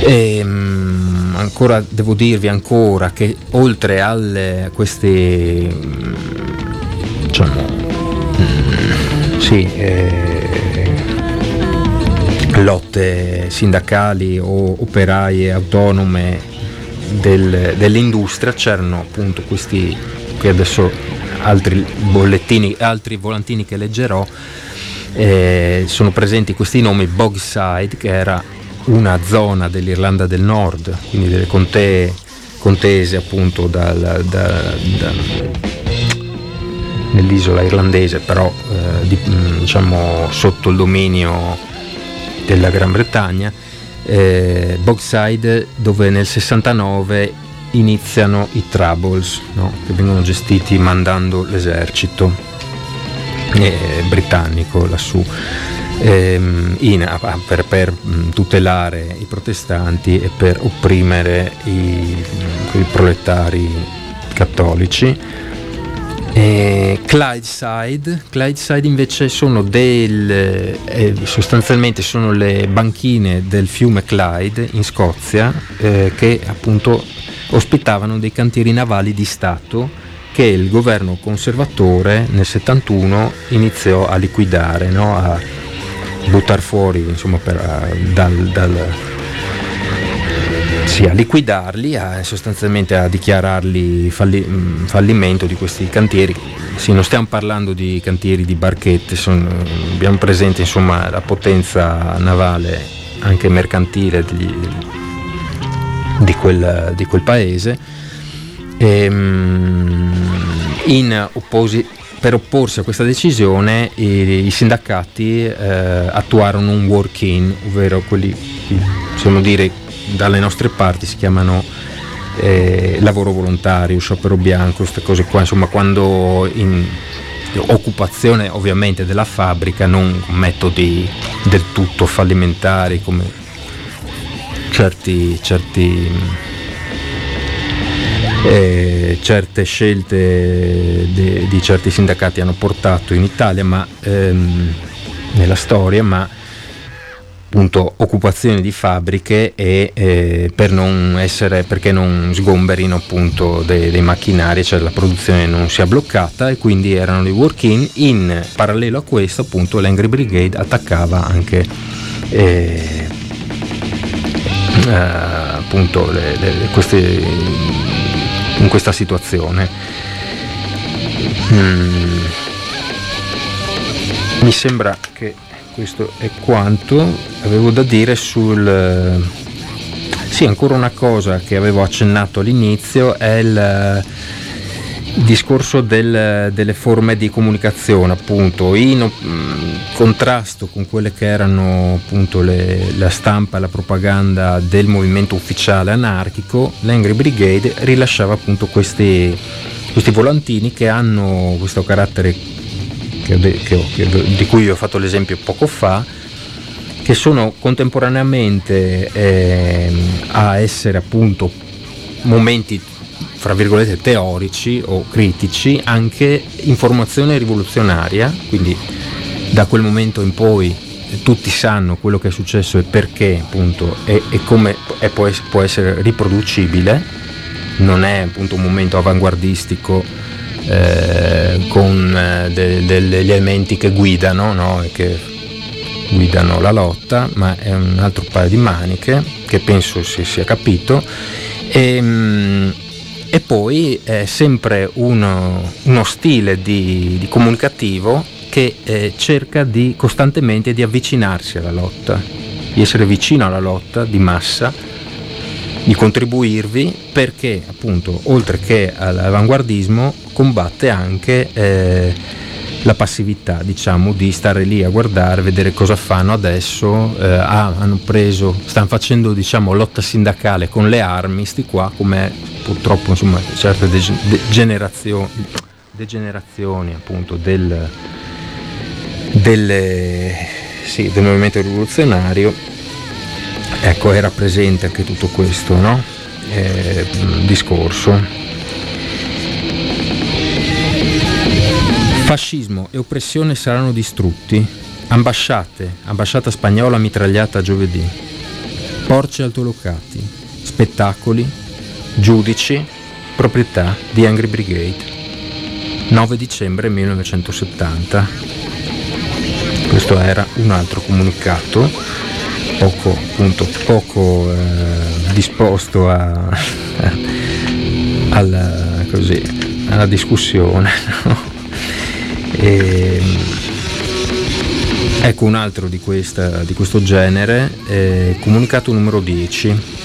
E, mh, ancora devo dirvi ancora che oltre alle, a queste mh, diciamo mh, sì, eh, lotte sindacali o operaie autonome del, dell'industria c'erano appunto questi qui adesso altri bollettini, altri volantini che leggerò eh, sono presenti questi nomi Bogside che era una zona dell'Irlanda del Nord quindi delle contee contese appunto dal, da, da, nell'isola irlandese però eh, di, diciamo sotto il dominio della Gran Bretagna eh, Bogside dove nel 69 iniziano i Troubles no? che vengono gestiti mandando l'esercito eh, britannico lassù ehm, in, per, per, mm, tutelare i protestanti e per opprimere i, i proletari cattolici eh, Clydeside, Clydeside invece sono del, eh, sostanzialmente sono le banchine del fiume Clyde in Scozia eh, che appunto ospitavano dei cantieri navali di Stato che il governo conservatore nel 71 iniziò a liquidare, no? a buttare fuori insomma, per, dal, dal sì, a liquidarli, a, sostanzialmente a dichiararli falli, fallimento di questi cantieri. Sì, non stiamo parlando di cantieri di barchette, sono, abbiamo presente insomma, la potenza navale, anche mercantile di, di, quel, di quel, paese. E, mm, opposi- per opporsi a questa decisione i, i sindacati eh, attuarono un work-in, ovvero quelli, possiamo dire, dalle nostre parti si chiamano eh, lavoro volontario, sciopero bianco, queste cose qua, insomma quando in occupazione ovviamente della fabbrica, non metodi del tutto fallimentari come certi, certi eh, certe scelte de, di certi sindacati hanno portato in Italia ma ehm, nella storia ma appunto occupazione di fabbriche e eh, per non essere, perché non sgomberino appunto dei, dei, macchinari, cioè la produzione non sia bloccata e quindi erano dei work-in. In parallelo a questo appunto l'Angry Brigade attaccava anche eh, eh, appunto le, le, queste, in questa situazione. Mm. Mi sembra che questo è quanto avevo da dire sul... Sì, ancora una cosa che avevo accennato all'inizio è il, discorso del, delle forme di comunicazione, appunto, in mh, contrasto con quelle che erano appunto le, la stampa la propaganda del movimento ufficiale anarchico, l'Angry Brigade rilasciava appunto questi, questi volantini che hanno questo carattere che, che, che, di cui ho fatto l'esempio poco fa, che sono contemporaneamente eh, a essere appunto momenti fra virgolette teorici o critici anche informazione rivoluzionaria, quindi da quel momento in poi tutti sanno quello che è successo e perché appunto e, e come è, può, essere riproducibile, non è appunto un momento avanguardistico eh, con eh, de, degli elementi che guidano no? che guidano la lotta, ma è un altro paio di maniche che penso si sia capito. E, ehm, e poi è sempre uno, uno stile di, di, comunicativo che eh, cerca di, costantemente di avvicinarsi alla lotta, di essere vicino alla lotta di massa, di contribuirvi perché appunto oltre che all'avanguardismo combatte anche eh, la passività, diciamo, di stare lì a guardare, vedere cosa fanno adesso. Eh, ah, hanno preso, stanno facendo, diciamo, lotta sindacale con le armi, sti qua, come purtroppo, insomma, certe degenerazioni, degenerazioni appunto del, delle, sì, del movimento rivoluzionario. Ecco, era presente anche tutto questo, no? Eh, discorso. Fascismo e oppressione saranno distrutti. Ambasciate, ambasciata spagnola mitragliata giovedì. Porci altolocati, spettacoli, giudici, proprietà di Angry Brigade. 9 dicembre 1970. Questo era un altro comunicato, poco, appunto, poco eh, disposto a, alla, così, alla discussione. No? E, ehm, ecco un altro di, questa, di questo genere, eh, comunicato numero 10.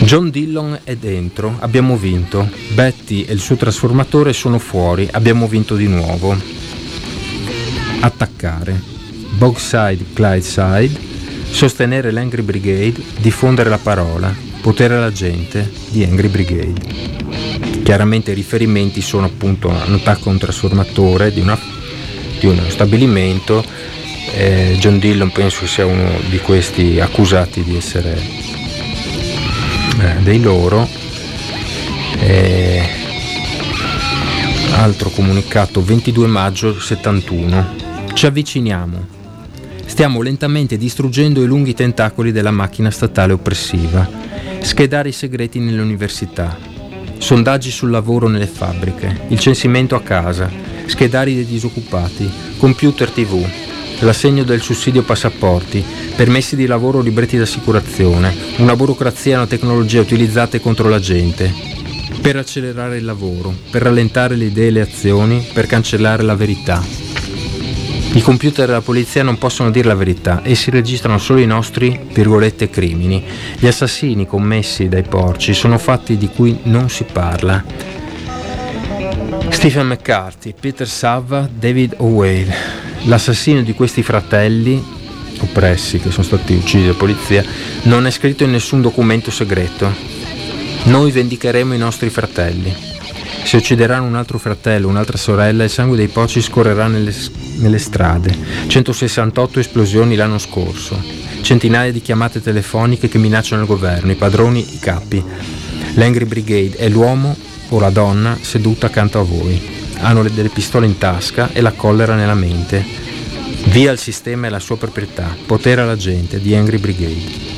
John Dillon è dentro, abbiamo vinto. Betty e il suo trasformatore sono fuori, abbiamo vinto di nuovo. Attaccare. Bogside, Clydeside. Sostenere l'Angry Brigade, diffondere la parola, potere alla gente di Angry Brigade. Chiaramente i riferimenti sono appunto un attacco a un trasformatore di, una, di uno stabilimento. Eh, John Dillon penso sia uno di questi accusati di essere eh, dei loro. Eh, altro comunicato 22 maggio 71. Ci avviciniamo. Stiamo lentamente distruggendo i lunghi tentacoli della macchina statale oppressiva. Schedare i segreti nelle università, sondaggi sul lavoro nelle fabbriche, il censimento a casa, schedari dei disoccupati, computer tv, l'assegno del sussidio passaporti, permessi di lavoro o libretti d'assicurazione, una burocrazia e una tecnologia utilizzate contro la gente, per accelerare il lavoro, per rallentare le idee e le azioni, per cancellare la verità. I computer della polizia non possono dire la verità, essi registrano solo i nostri, virgolette, crimini. Gli assassini commessi dai porci sono fatti di cui non si parla. Stephen McCarthy, Peter Sava, David O'Wale. L'assassino di questi fratelli, oppressi, che sono stati uccisi dalla polizia, non è scritto in nessun documento segreto. Noi vendicheremo i nostri fratelli. Se uccideranno un altro fratello, un'altra sorella, il sangue dei porci scorrerà nelle, nelle strade. 168 esplosioni l'anno scorso. Centinaia di chiamate telefoniche che minacciano il governo, i padroni, i capi. L'Angry Brigade è l'uomo o la donna seduta accanto a voi. Hanno delle pistole in tasca e la collera nella mente. Via il sistema e la sua proprietà. Potere alla gente di Angry Brigade.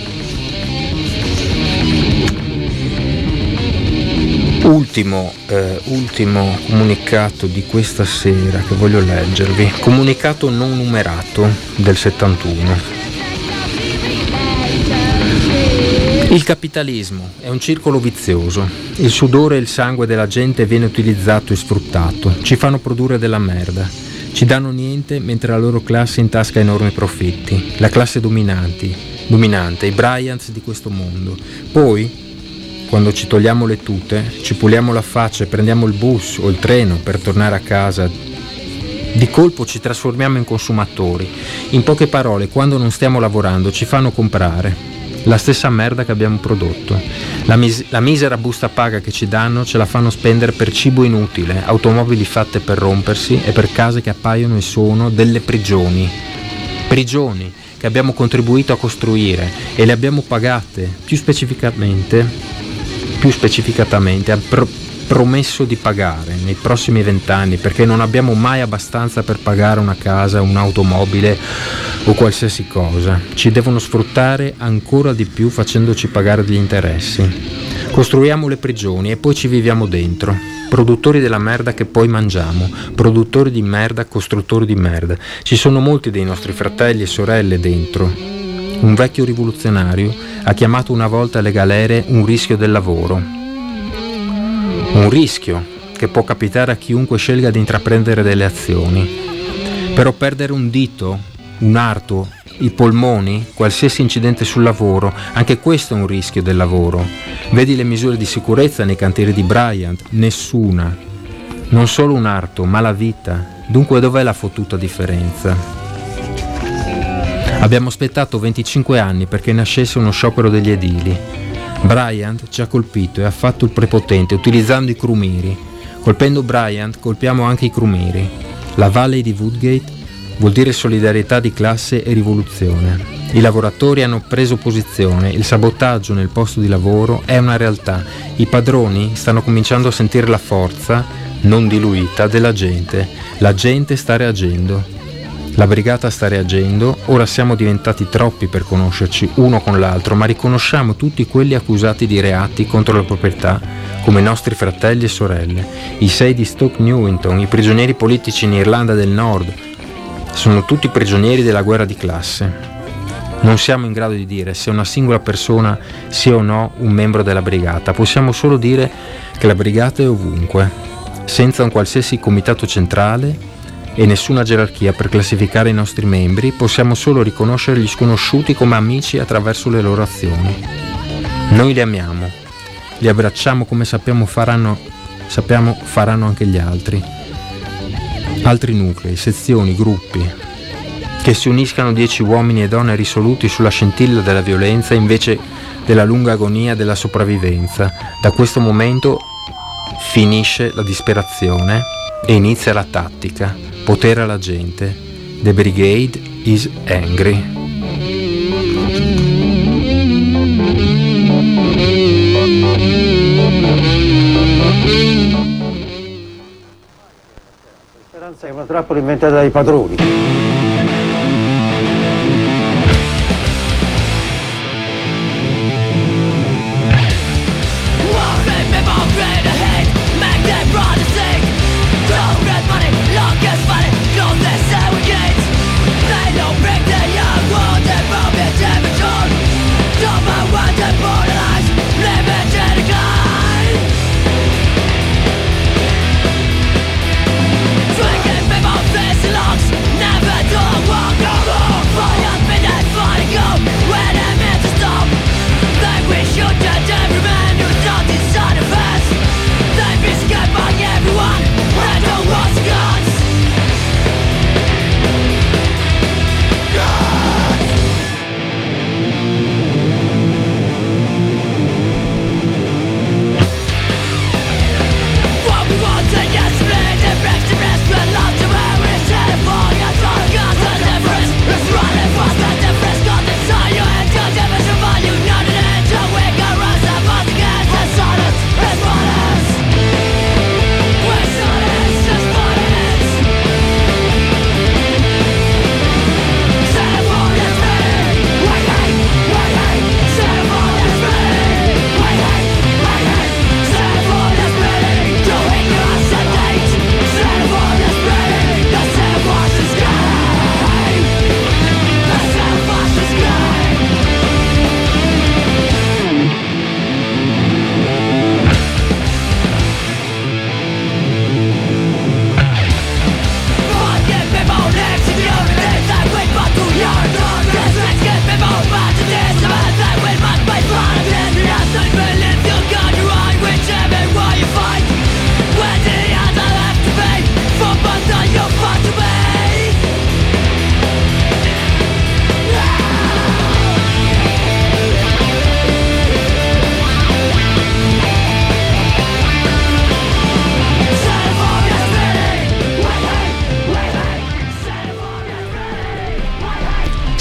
Ultimo, eh, ultimo comunicato di questa sera che voglio leggervi, comunicato non numerato del 71. Il capitalismo è un circolo vizioso. Il sudore e il sangue della gente viene utilizzato e sfruttato. Ci fanno produrre della merda. Ci danno niente mentre la loro classe intasca enormi profitti. La classe dominante, i Bryants di questo mondo. Poi quando ci togliamo le tute, ci puliamo la faccia e prendiamo il bus o il treno per tornare a casa, di colpo ci trasformiamo in consumatori. In poche parole, quando non stiamo lavorando ci fanno comprare la stessa merda che abbiamo prodotto. La, mis- la, misera busta paga che ci danno ce la fanno spendere per cibo inutile, automobili fatte per rompersi e per case che appaiono e sono delle prigioni. Prigioni che abbiamo contribuito a costruire e le abbiamo pagate più specificamente, più specificatamente a pro- promesso di pagare nei prossimi vent'anni perché non abbiamo mai abbastanza per pagare una casa, un'automobile o qualsiasi cosa. Ci devono sfruttare ancora di più facendoci pagare degli interessi. Costruiamo le prigioni e poi ci viviamo dentro. Produttori della merda che poi mangiamo, produttori di merda, costruttori di merda. Ci sono molti dei nostri fratelli e sorelle dentro. Un vecchio rivoluzionario ha chiamato una volta le galere un rischio del lavoro un rischio che può capitare a chiunque scelga di intraprendere delle azioni. Però perdere un dito, un arto, i polmoni, qualsiasi incidente sul lavoro, anche questo è un rischio del lavoro. Vedi le misure di sicurezza nei cantieri di Bryant? Nessuna. Non solo un arto, ma la vita. Dunque dov'è la fottuta differenza? Abbiamo aspettato 25 anni perché nascesse uno sciopero degli edili. Bryant ci ha colpito e ha fatto il prepotente utilizzando i crumiri. Colpendo Bryant colpiamo anche i crumiri. La Valley di Woodgate vuol dire solidarietà di classe e rivoluzione. I lavoratori hanno preso posizione, il sabotaggio nel posto di lavoro è una realtà. I padroni stanno cominciando a sentire la forza, non diluita, della gente. La gente sta reagendo. La brigata sta reagendo, ora siamo diventati troppi per conoscerci uno con l'altro, ma riconosciamo tutti quelli accusati di reati contro la proprietà come nostri fratelli e sorelle, i sei di Stoke Newington, i prigionieri politici in Irlanda del Nord, sono tutti prigionieri della guerra di classe. Non siamo in grado di dire se una singola persona sia o no un membro della brigata, possiamo solo dire che la brigata è ovunque, senza un qualsiasi comitato centrale e nessuna gerarchia per classificare i nostri membri, possiamo solo riconoscere gli sconosciuti come amici attraverso le loro azioni. Noi li amiamo, li abbracciamo come sappiamo faranno, sappiamo faranno anche gli altri. Altri nuclei, sezioni, gruppi, che si uniscano dieci uomini e donne risoluti sulla scintilla della violenza invece della lunga agonia della sopravvivenza. Da questo momento finisce la disperazione e inizia la tattica potere alla gente. The Brigade is angry. La speranza è una trappola inventata dai padroni.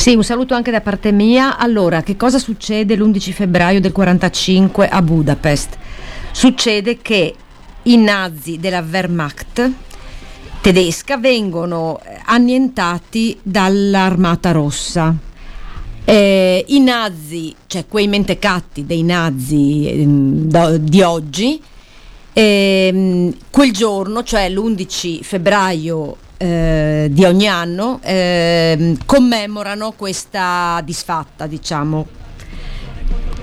Sì, un saluto anche da parte mia. Allora, che cosa succede l'11 febbraio del 45 a Budapest? Succede che i nazi della Wehrmacht tedesca vengono eh, annientati dall'Armata Rossa. Eh, I nazi, cioè quei mentecatti dei nazi eh, di oggi, eh, quel giorno, cioè l'11 febbraio eh, di ogni anno eh, commemorano questa disfatta, diciamo,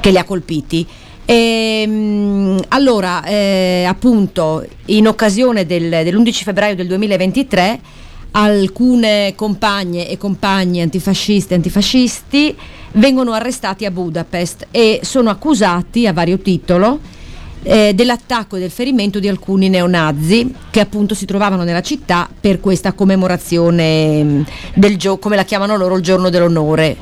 che li ha colpiti. E, ehm, allora, eh, appunto, in occasione del, dell'11 febbraio del 2023, alcune compagne e compagni antifascisti e antifascisti vengono arrestati a Budapest e sono accusati a vario titolo eh, dell'attacco e del ferimento di alcuni neonazi che appunto si trovavano nella città per questa commemorazione mm, del gioco, come la chiamano loro, il giorno dell'onore.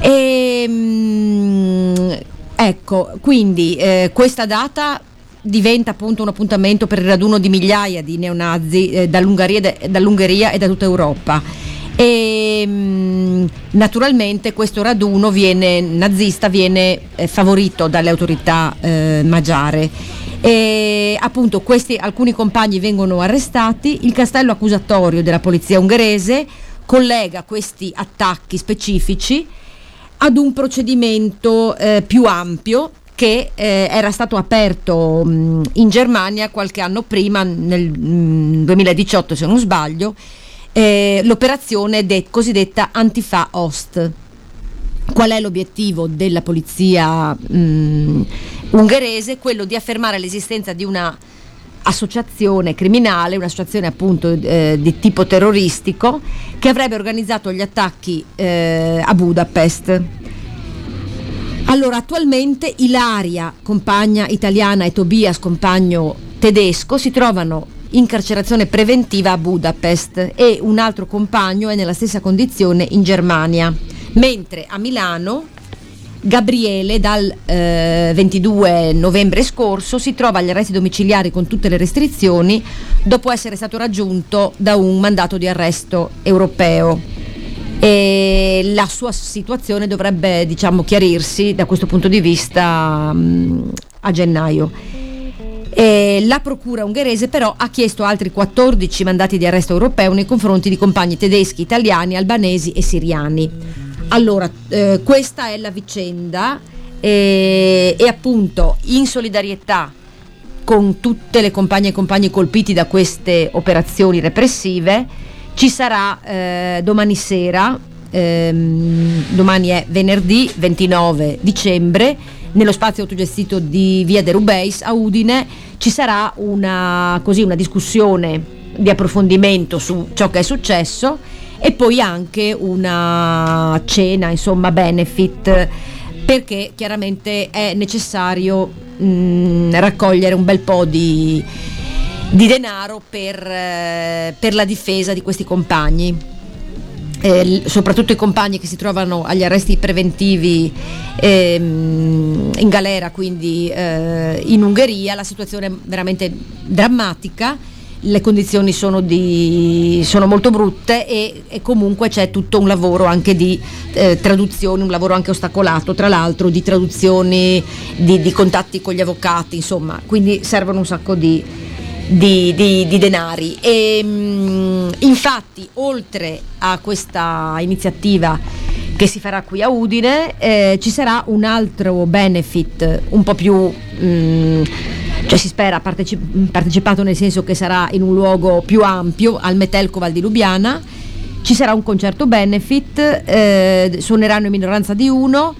E, mm, ecco, quindi eh, questa data diventa appunto un appuntamento per il raduno di migliaia di neonazi eh, dall'Ungheria, dall'Ungheria e da tutta Europa e mm, naturalmente questo raduno viene, nazista viene eh, favorito dalle autorità eh, magiare. E appunto questi alcuni compagni vengono arrestati, il castello accusatorio della polizia ungherese collega questi attacchi specifici ad un procedimento eh, più ampio che eh, era stato aperto mh, mm, in Germania qualche anno prima, nel mh, mm, 2018 se non sbaglio, eh, l'operazione de- cosiddetta Antifa Host. Qual è l'obiettivo della polizia mh, ungherese? Quello di affermare l'esistenza di una associazione criminale, un'associazione appunto eh, di tipo terroristico che avrebbe organizzato gli attacchi eh, a Budapest. Allora, attualmente Ilaria, compagna italiana, e Tobias, compagno tedesco, si trovano in carcerazione preventiva a Budapest e un altro compagno è nella stessa condizione in Germania, mentre a Milano Gabriele dal eh, 22 novembre scorso si trova agli arresti domiciliari con tutte le restrizioni dopo essere stato raggiunto da un mandato di arresto europeo. E la sua situazione dovrebbe diciamo, chiarirsi da questo punto di vista mh, a gennaio. Eh, la procura ungherese però ha chiesto altri 14 mandati di arresto europeo nei confronti di compagni tedeschi, italiani, albanesi e siriani. Allora, eh, questa è la vicenda eh, e appunto in solidarietà con tutte le compagne e compagni colpiti da queste operazioni repressive ci sarà eh, domani sera, ehm, domani è venerdì 29 dicembre, nello spazio autogestito di Via de Rubeis a Udine ci sarà una, così, una discussione di approfondimento su ciò che è successo e poi anche una cena, insomma, benefit perché chiaramente è necessario mh, raccogliere un bel po' di, di denaro per, eh, per la difesa di questi compagni eh, soprattutto i compagni che si trovano agli arresti preventivi ehm, in galera, quindi eh, in Ungheria, la situazione è veramente drammatica, le condizioni sono, di, sono molto brutte e, e, comunque c'è tutto un lavoro anche di eh, traduzioni, un lavoro anche ostacolato, tra l'altro di traduzioni, di, di contatti con gli avvocati, insomma, quindi servono un sacco di di, di, di denari. E, mh, mm, infatti, oltre a questa iniziativa che si farà qui a Udine, eh, ci sarà un altro benefit un po' più... Mh, mm, cioè si spera partecip- partecipato nel senso che sarà in un luogo più ampio al Metelco di Lubiana ci sarà un concerto benefit eh, suoneranno in minoranza di uno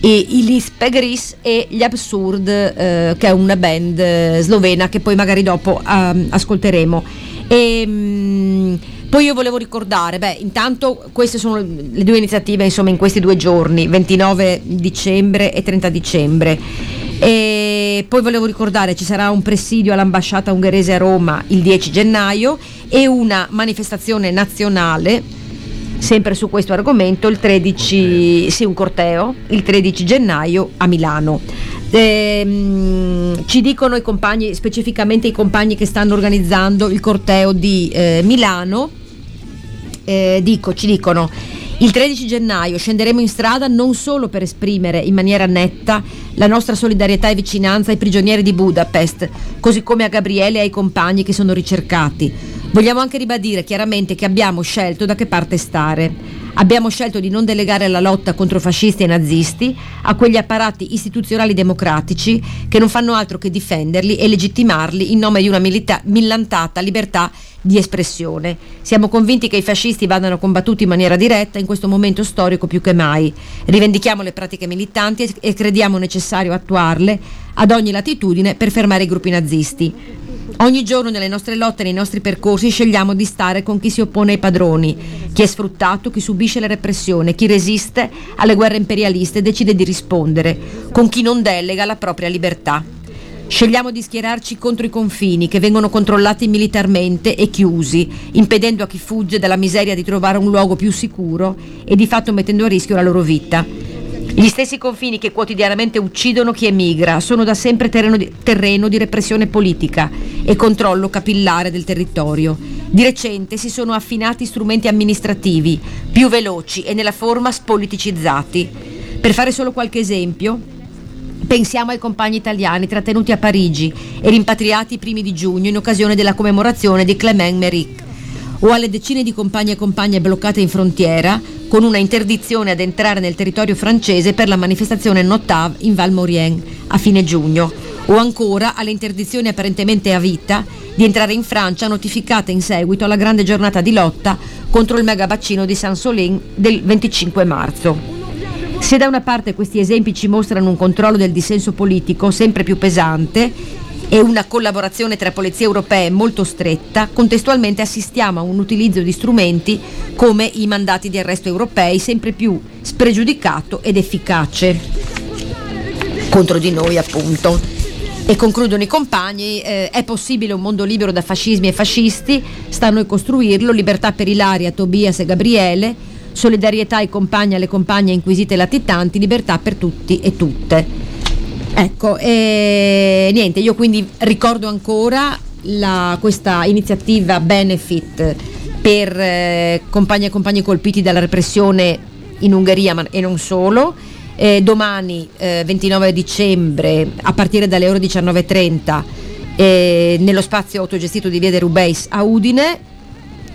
e i Lisp Gris e gli Absurd eh, che è una band eh, slovena che poi magari dopo um, ascolteremo e, um, poi io volevo ricordare, beh, intanto queste sono le due iniziative insomma in questi due giorni, 29 dicembre e 30 dicembre. E poi volevo ricordare ci sarà un presidio all'ambasciata ungherese a Roma il 10 gennaio e una manifestazione nazionale sempre su questo argomento, il 13, sì, un corteo, il 13 gennaio a Milano. Eh, ci dicono i compagni, specificamente i compagni che stanno organizzando il corteo di eh, Milano, eh, dico, ci dicono Il 13 gennaio scenderemo in strada non solo per esprimere in maniera netta la nostra solidarietà e vicinanza ai prigionieri di Budapest, così come a Gabriele e ai compagni che sono ricercati. Vogliamo anche ribadire chiaramente che abbiamo scelto da che parte stare. Abbiamo scelto di non delegare la lotta contro fascisti e nazisti a quegli apparati istituzionali democratici che non fanno altro che difenderli e legittimarli in nome di una milita- millantata libertà di espressione. Siamo convinti che i fascisti vadano combattuti in maniera diretta in questo momento storico più che mai. Rivendichiamo le pratiche militanti e crediamo necessario attuarle ad ogni latitudine per fermare i gruppi nazisti. Ogni giorno nelle nostre lotte, nei nostri percorsi, scegliamo di stare con chi si oppone ai padroni, chi è sfruttato, chi subisce la repressione, chi resiste alle guerre imperialiste e decide di rispondere, con chi non delega la propria libertà. Scegliamo di schierarci contro i confini che vengono controllati militarmente e chiusi, impedendo a chi fugge dalla miseria di trovare un luogo più sicuro e di fatto mettendo a rischio la loro vita. Gli stessi confini che quotidianamente uccidono chi emigra sono da sempre terreno di, terreno di repressione politica e controllo capillare del territorio. Di recente si sono affinati strumenti amministrativi più veloci e nella forma spoliticizzati. Per fare solo qualche esempio, pensiamo ai compagni italiani trattenuti a Parigi e rimpatriati i primi di giugno in occasione della commemorazione di Clement Méric o alle decine di compagni e compagne bloccate in frontiera con una interdizione ad entrare nel territorio francese per la manifestazione Notave in Val Maurien a fine giugno, o ancora alle interdizioni apparentemente a vita di entrare in Francia notificate in seguito alla grande giornata di lotta contro il megabaccino di Saint-Solin del 25 marzo. Se da una parte questi esempi ci mostrano un controllo del dissenso politico sempre più pesante e una collaborazione tra polizie europee molto stretta, contestualmente assistiamo a un utilizzo di strumenti come i mandati di arresto europei sempre più spregiudicato ed efficace contro di noi appunto. E concludono i compagni, eh, è possibile un mondo libero da fascismi e fascisti, sta a noi costruirlo, libertà per Ilaria, Tobias e Gabriele, solidarietà ai compagni e alle compagne inquisite e latitanti, libertà per tutti e tutte. Ecco, e niente, io quindi ricordo ancora la, questa iniziativa Benefit per eh, compagni e compagni colpiti dalla repressione in Ungheria ma, e non solo. Eh, domani eh, 29 dicembre a partire dalle ore 19.30 eh, nello spazio autogestito di Via de Rubeis a Udine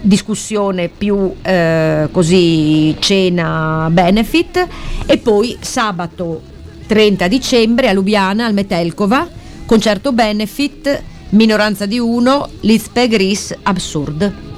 discussione più eh, così cena benefit e poi sabato 30 dicembre a Lubiana, al Metelkova, concerto benefit, minoranza di uno, Litzpegris Absurd.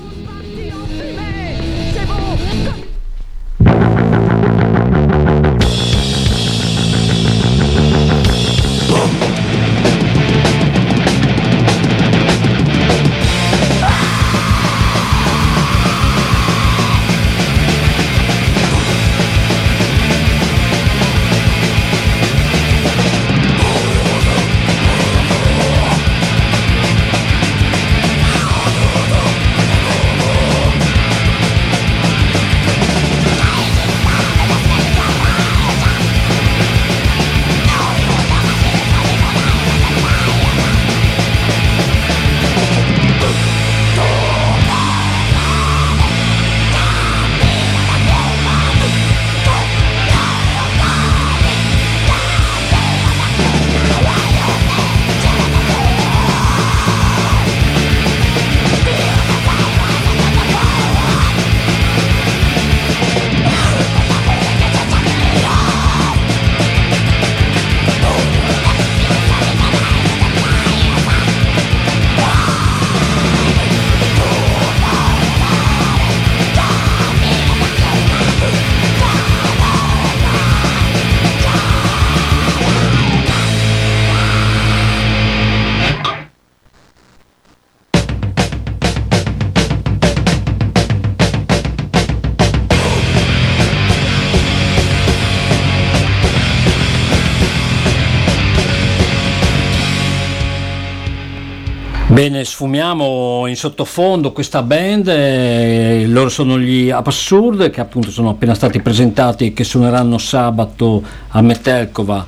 Bene, sfumiamo in sottofondo questa band, eh, loro sono gli Absurd che appunto sono appena stati presentati e che suoneranno sabato a Metelkova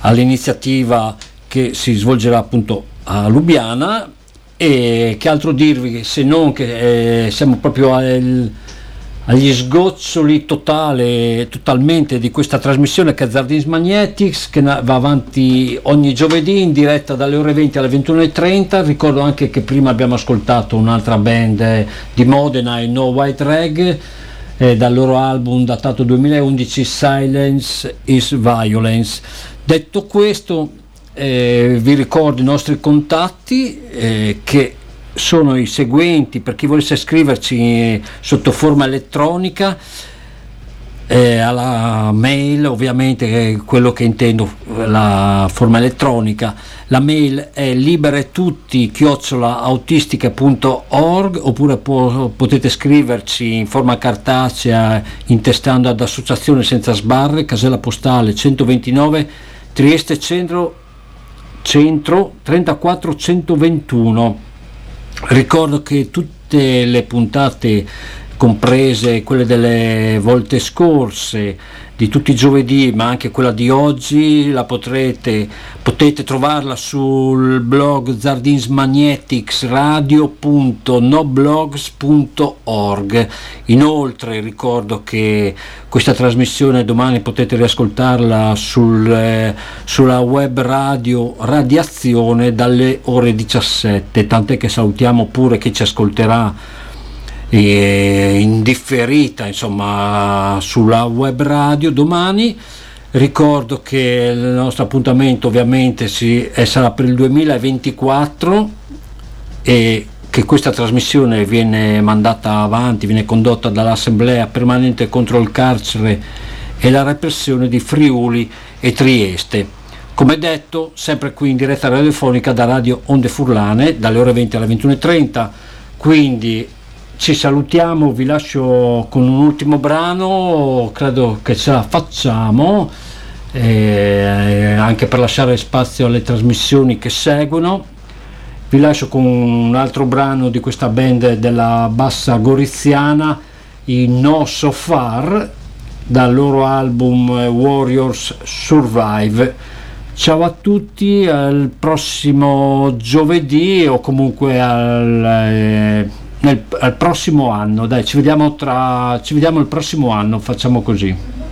all'iniziativa che si svolgerà appunto a Lubiana. E che altro dirvi se non che eh, siamo proprio al, agli sgoccioli totale, totalmente di questa trasmissione che è Zardins Magnetics che va avanti ogni giovedì in diretta dalle ore 20 alle 21.30 ricordo anche che prima abbiamo ascoltato un'altra band di Modena i No White Rag eh, dal loro album datato 2011 Silence is Violence. Detto questo eh, vi ricordo i nostri contatti eh, che sono i seguenti per chi volesse scriverci sotto forma elettronica eh, alla mail ovviamente quello che intendo la forma elettronica. La mail è liberetutti chiocciolaautistiche.org oppure può, potete scriverci in forma cartacea intestando ad associazione senza sbarre casella postale 129 Trieste Centro Centro 34 121 Ricordo che tutte le puntate, comprese quelle delle volte scorse, di tutti i giovedì, ma anche quella di oggi, la potrete, potete trovarla sul blog zardinsmagneticsradio.noblogs.org. Inoltre ricordo che questa trasmissione domani potete riascoltarla sul, eh, sulla web radio Radiazione dalle ore 17, tant'è che salutiamo pure chi ci ascolterà indifferita insomma sulla web radio domani ricordo che il nostro appuntamento ovviamente si, sarà per il 2024 e che questa trasmissione viene mandata avanti, viene condotta dall'Assemblea permanente contro il carcere e la repressione di Friuli e Trieste. Come detto, sempre qui in diretta radiofonica da Radio Onde Furlane, dalle ore 20 alle 21.30, quindi ci salutiamo, vi lascio con un ultimo brano, credo che ce la facciamo, eh, anche per lasciare spazio alle trasmissioni che seguono. Vi lascio con un altro brano di questa band della bassa goriziana, i No So Far, dal loro album Warriors Survive. Ciao a tutti, al prossimo giovedì o comunque al... Eh, nel, al prossimo anno. Dai, ci vediamo, tra, ci vediamo il prossimo anno, facciamo così.